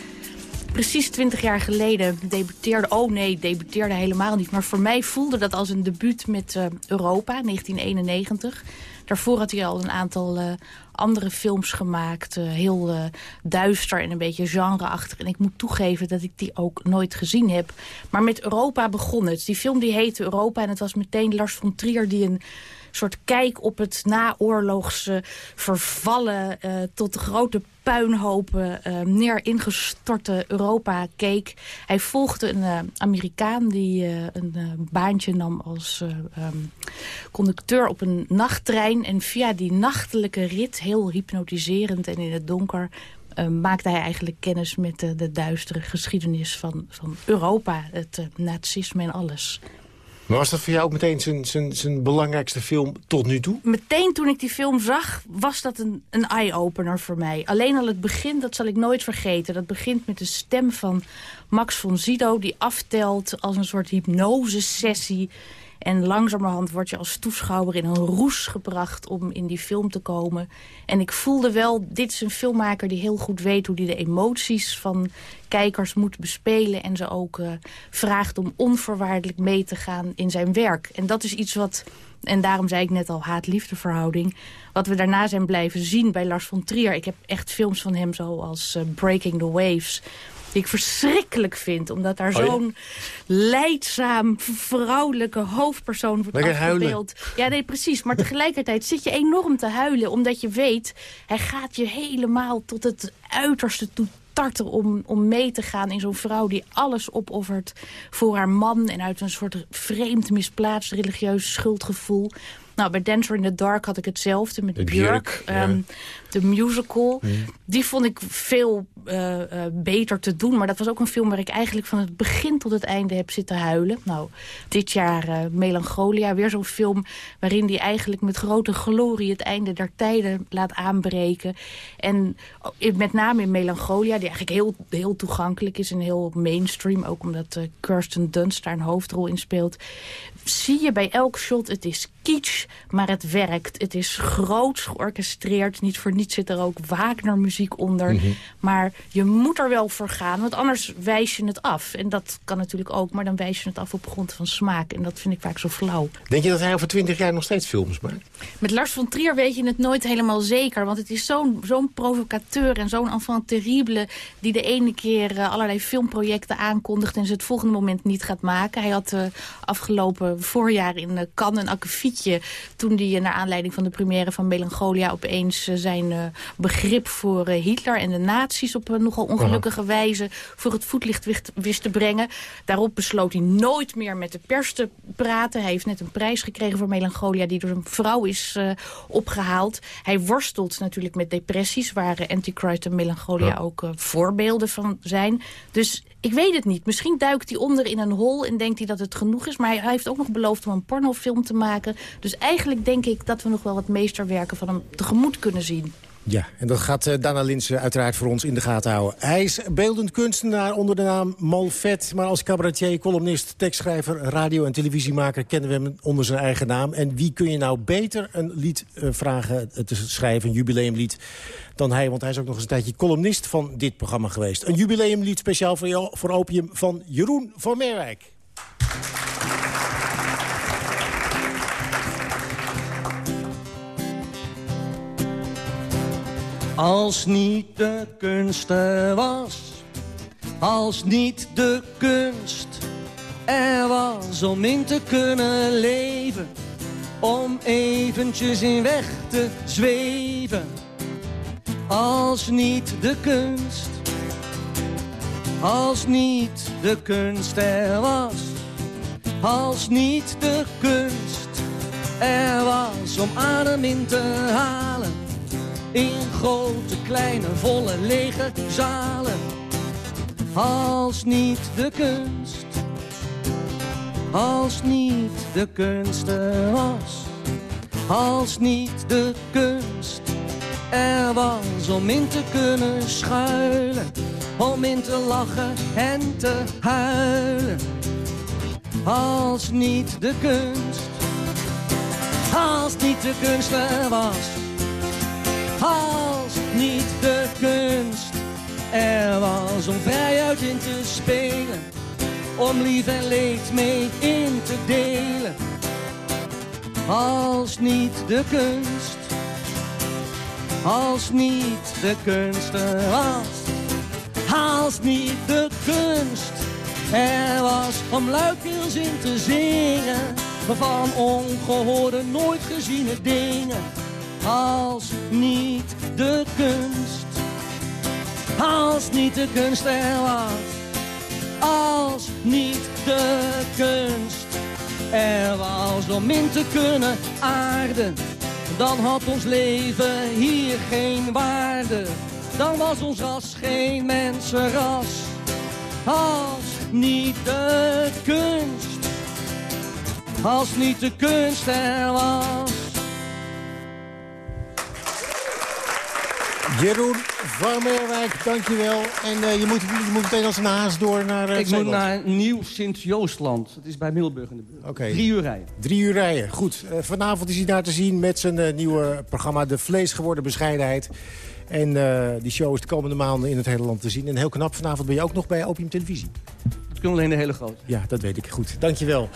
Precies 20 jaar geleden debuteerde, oh nee, debuteerde helemaal niet. Maar voor mij voelde dat als een debuut met eh, Europa, 1991. Daarvoor had hij al een aantal eh, andere films gemaakt. eh, heel duister en een beetje genreachtig. En ik moet toegeven dat ik die ook nooit gezien heb. Maar met Europa begon het. Die film die heette Europa en het was meteen Lars von Trier die een soort kijk op het naoorlogse vervallen eh, tot de grote puinhopen eh, neer ingestorte Europa keek. Hij volgde een eh, Amerikaan die een baantje nam als eh, ehm, conducteur op een nachttrein. En via die nachtelijke rit, heel hypnotiserend en in het donker... maakte hij eigenlijk kennis met de, duistere geschiedenis van, van Europa. Het nazisme en alles. Maar was dat voor jou ook meteen zijn, zijn, zijn belangrijkste film tot nu toe? meteen toen ik die film zag, was dat een, een eye-opener voor mij. Alleen al het begin, dat zal ik nooit vergeten. Dat begint met de stem van Max von Sydow... die aftelt als een soort hypnosesessie. En langzamerhand word je als toeschouwer in een roes gebracht... om in die film te komen. En ik voelde wel, dit is een filmmaker die heel goed weet... hoe hij de emoties van kijkers moet bespelen... en ze ook eh, vraagt om onvoorwaardelijk mee te gaan in zijn werk. En dat is iets wat en daarom zei ik net al haat-liefdeverhouding. Wat we daarna zijn blijven zien bij Lars von Trier. Ik heb echt films van hem zoals eh, Breaking the Waves... die ik verschrikkelijk vind. Omdat daar Oh zo'n leidzaam vrouwelijke hoofdpersoon wordt Lekker huilen. afgebeeld. Ja, nee, precies. Maar tegelijkertijd zit je enorm te huilen. Omdat je weet, hij gaat je helemaal tot het uiterste toe tarten om, om mee te gaan in zo'n vrouw die alles opoffert voor haar man. En uit een soort vreemd misplaatst religieus schuldgevoel. Nou, bij Dancer in the Dark had ik hetzelfde met Met Björk. Björk, ja. De musical. Die vond ik veel eh, eh, beter te doen. Maar dat was ook een film waar ik eigenlijk van het begin tot het einde heb zitten huilen. Nou, dit jaar eh, Melancholia. Weer zo'n film waarin die eigenlijk met grote glorie het einde der tijden laat aanbreken. En met name in Melancholia, die eigenlijk heel, heel toegankelijk is en heel mainstream. Ook omdat Kirsten Dunst daar een hoofdrol in speelt. Zie je bij elk shot, het is kitsch, maar het werkt. Het is groots georchestreerd. Niet voor niets zit er ook Wagner-muziek onder. Mhm. Maar je moet er wel voor gaan, want anders wijs je het af. En dat kan natuurlijk ook, maar dan wijs je het af op grond van smaak. En dat vind ik vaak zo flauw. Denk je dat hij over 20 jaar nog steeds films maakt? Met Lars von Trier weet je het nooit helemaal zeker. Want het is zo'n zo'n provocateur en zo'n enfant terrible... die de ene keer eh, allerlei filmprojecten aankondigt... en ze het volgende moment niet gaat maken. Hij had eh, afgelopen voorjaar in uh, Cannes een akkefietje... toen hij uh, naar aanleiding van de première van Melancholia... opeens uh, zijn eh, begrip voor eh, Hitler en de nazi's... op een nogal ongelukkige wijze voor het voetlicht wist, te brengen. Daarop besloot hij nooit meer met de pers te praten. Hij heeft net een prijs gekregen voor melancholia... die door een vrouw is uh, opgehaald. Hij worstelt natuurlijk met depressies... waar Antichrist en melancholia ook voorbeelden van zijn. Dus ik weet het niet. Misschien duikt hij onder in een hol en denkt hij dat het genoeg is. Maar hij heeft ook nog beloofd om een pornofilm te maken. Dus eigenlijk denk ik dat we nog wel wat meesterwerken van hem tegemoet kunnen zien. Ja, en dat gaat uh, Dana Linsen uiteraard voor ons in de gaten houden. Hij is beeldend kunstenaar onder de naam Malvet. Maar als cabaretier, columnist, tekstschrijver, radio- en televisiemaker... kennen we hem onder zijn eigen naam. En wie kun je nou beter een lied uh, vragen te schrijven, een jubileumlied... dan hij, want hij is ook nog eens een tijdje columnist van dit programma geweest. Een jubileumlied speciaal voor, jou, voor Opium van Jeroen van Meerwijk. Als niet de kunst er was, als niet de kunst er was om in te kunnen leven, om eventjes in weg te zweven. Als niet de kunst, als niet de kunst er was, als niet de kunst er was om adem in te halen in grote, kleine, volle, lege zalen. Als niet de kunst, als niet de kunst er was. Als niet de kunst er was om in te kunnen schuilen. Om in te lachen en te huilen. Als niet de kunst, als niet de kunst er was als niet de kunst er was om vrijuit in te spelen, om lief en leed mee in te delen. Als niet de kunst, als niet de kunst er was, als niet de kunst er was om luidkeels in te zingen, van ongehoorde, nooit geziene dingen als niet de kunst. Als niet de kunst er was. Als niet de kunst er was om in te kunnen aarden. Dan had ons leven hier geen waarde. Dan was ons ras geen mensenras. Als niet de kunst. Als niet de kunst er was. Jeroen van Meerwijk, dankjewel. En uh, je, moet, je moet meteen als een haas door naar uh, Ik moet naar Nieuw Sint-Joostland. Het is bij Middelburg in de buurt. Okay. Drie uur rijden. Drie uur rijden, goed. Uh, vanavond is hij daar te zien met zijn nieuwe programma... De Vlees geworden bescheidenheid. En die show is de komende maanden in het hele land te zien. En heel knap, vanavond ben je ook nog bij Opium Televisie. Ik alleen de hele grote. Ja, dat weet ik goed. Dankjewel.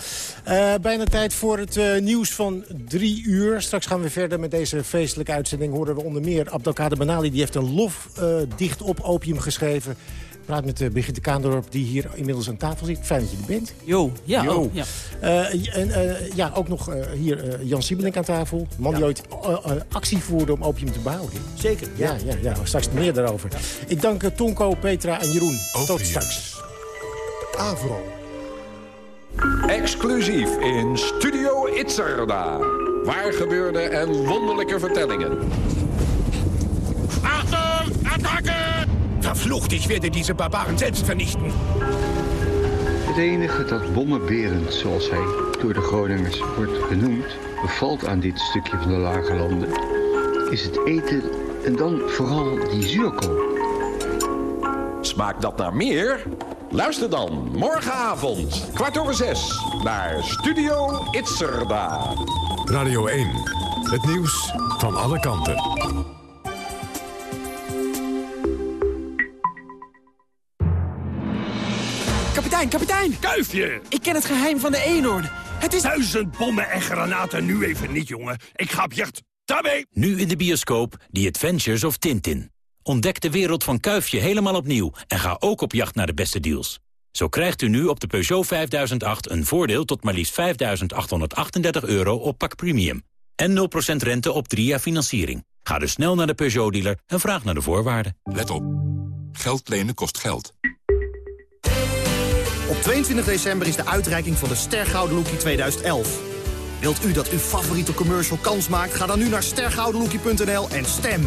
Uh, bijna tijd voor het uh, nieuws van drie uur. Straks gaan we verder met deze feestelijke uitzending. Horen we onder meer Abdelkader Benali. Die heeft een lofdicht uh, op opium geschreven. Ik praat met uh, Brigitte Kaandorp, die hier inmiddels aan tafel zit. Fijn dat je er bent. Jo, ja. Jo. Oh, ja. en ja, ook nog hier Jan Siebelink aan tafel. Man die ooit actie voerde om opium te behouden. Zeker, ja. Ja, ja, ja. Straks meer daarover. Ja. Ik dank Tonko, Petra en Jeroen. Opium. Tot straks. Avro. Exclusief in Studio Itzerda. Waar gebeurde en wonderlijke vertellingen. Achtung! Attacke! Verflucht, ich werde diese Barbaren selbst vernichten. Het enige dat Bommenberend, zoals hij door de Groningers wordt genoemd... bevalt aan dit stukje van de Lage Landen... is het eten en dan vooral die zuurkool. Smaakt dat naar meer? Luister dan morgenavond, kwart over zes, naar Studio Itzerda. Radio 1, het nieuws van alle kanten. Kapitein, kapitein! Kuifje! Ik ken het geheim van de eenhoorn. Het is... Duizend bommen en granaten nu even niet, jongen. Ik ga op jacht. Tabé! Nu in de bioscoop The Adventures of Tintin. Ontdek de wereld van Kuifje helemaal opnieuw en ga ook op jacht naar de beste deals. Zo krijgt u nu op de Peugeot 5008 een voordeel tot maar liefst 5.838 euro op pak premium. En 0% rente op 3 jaar financiering. Ga dus snel naar de Peugeot-dealer en vraag naar de voorwaarden. Let op. Geld lenen kost geld. Op 22 december is de uitreiking van de Stergouden Lookie 2011. Wilt u dat uw favoriete commercial kans maakt? Ga dan nu naar stergoudenlookie.nl en stem.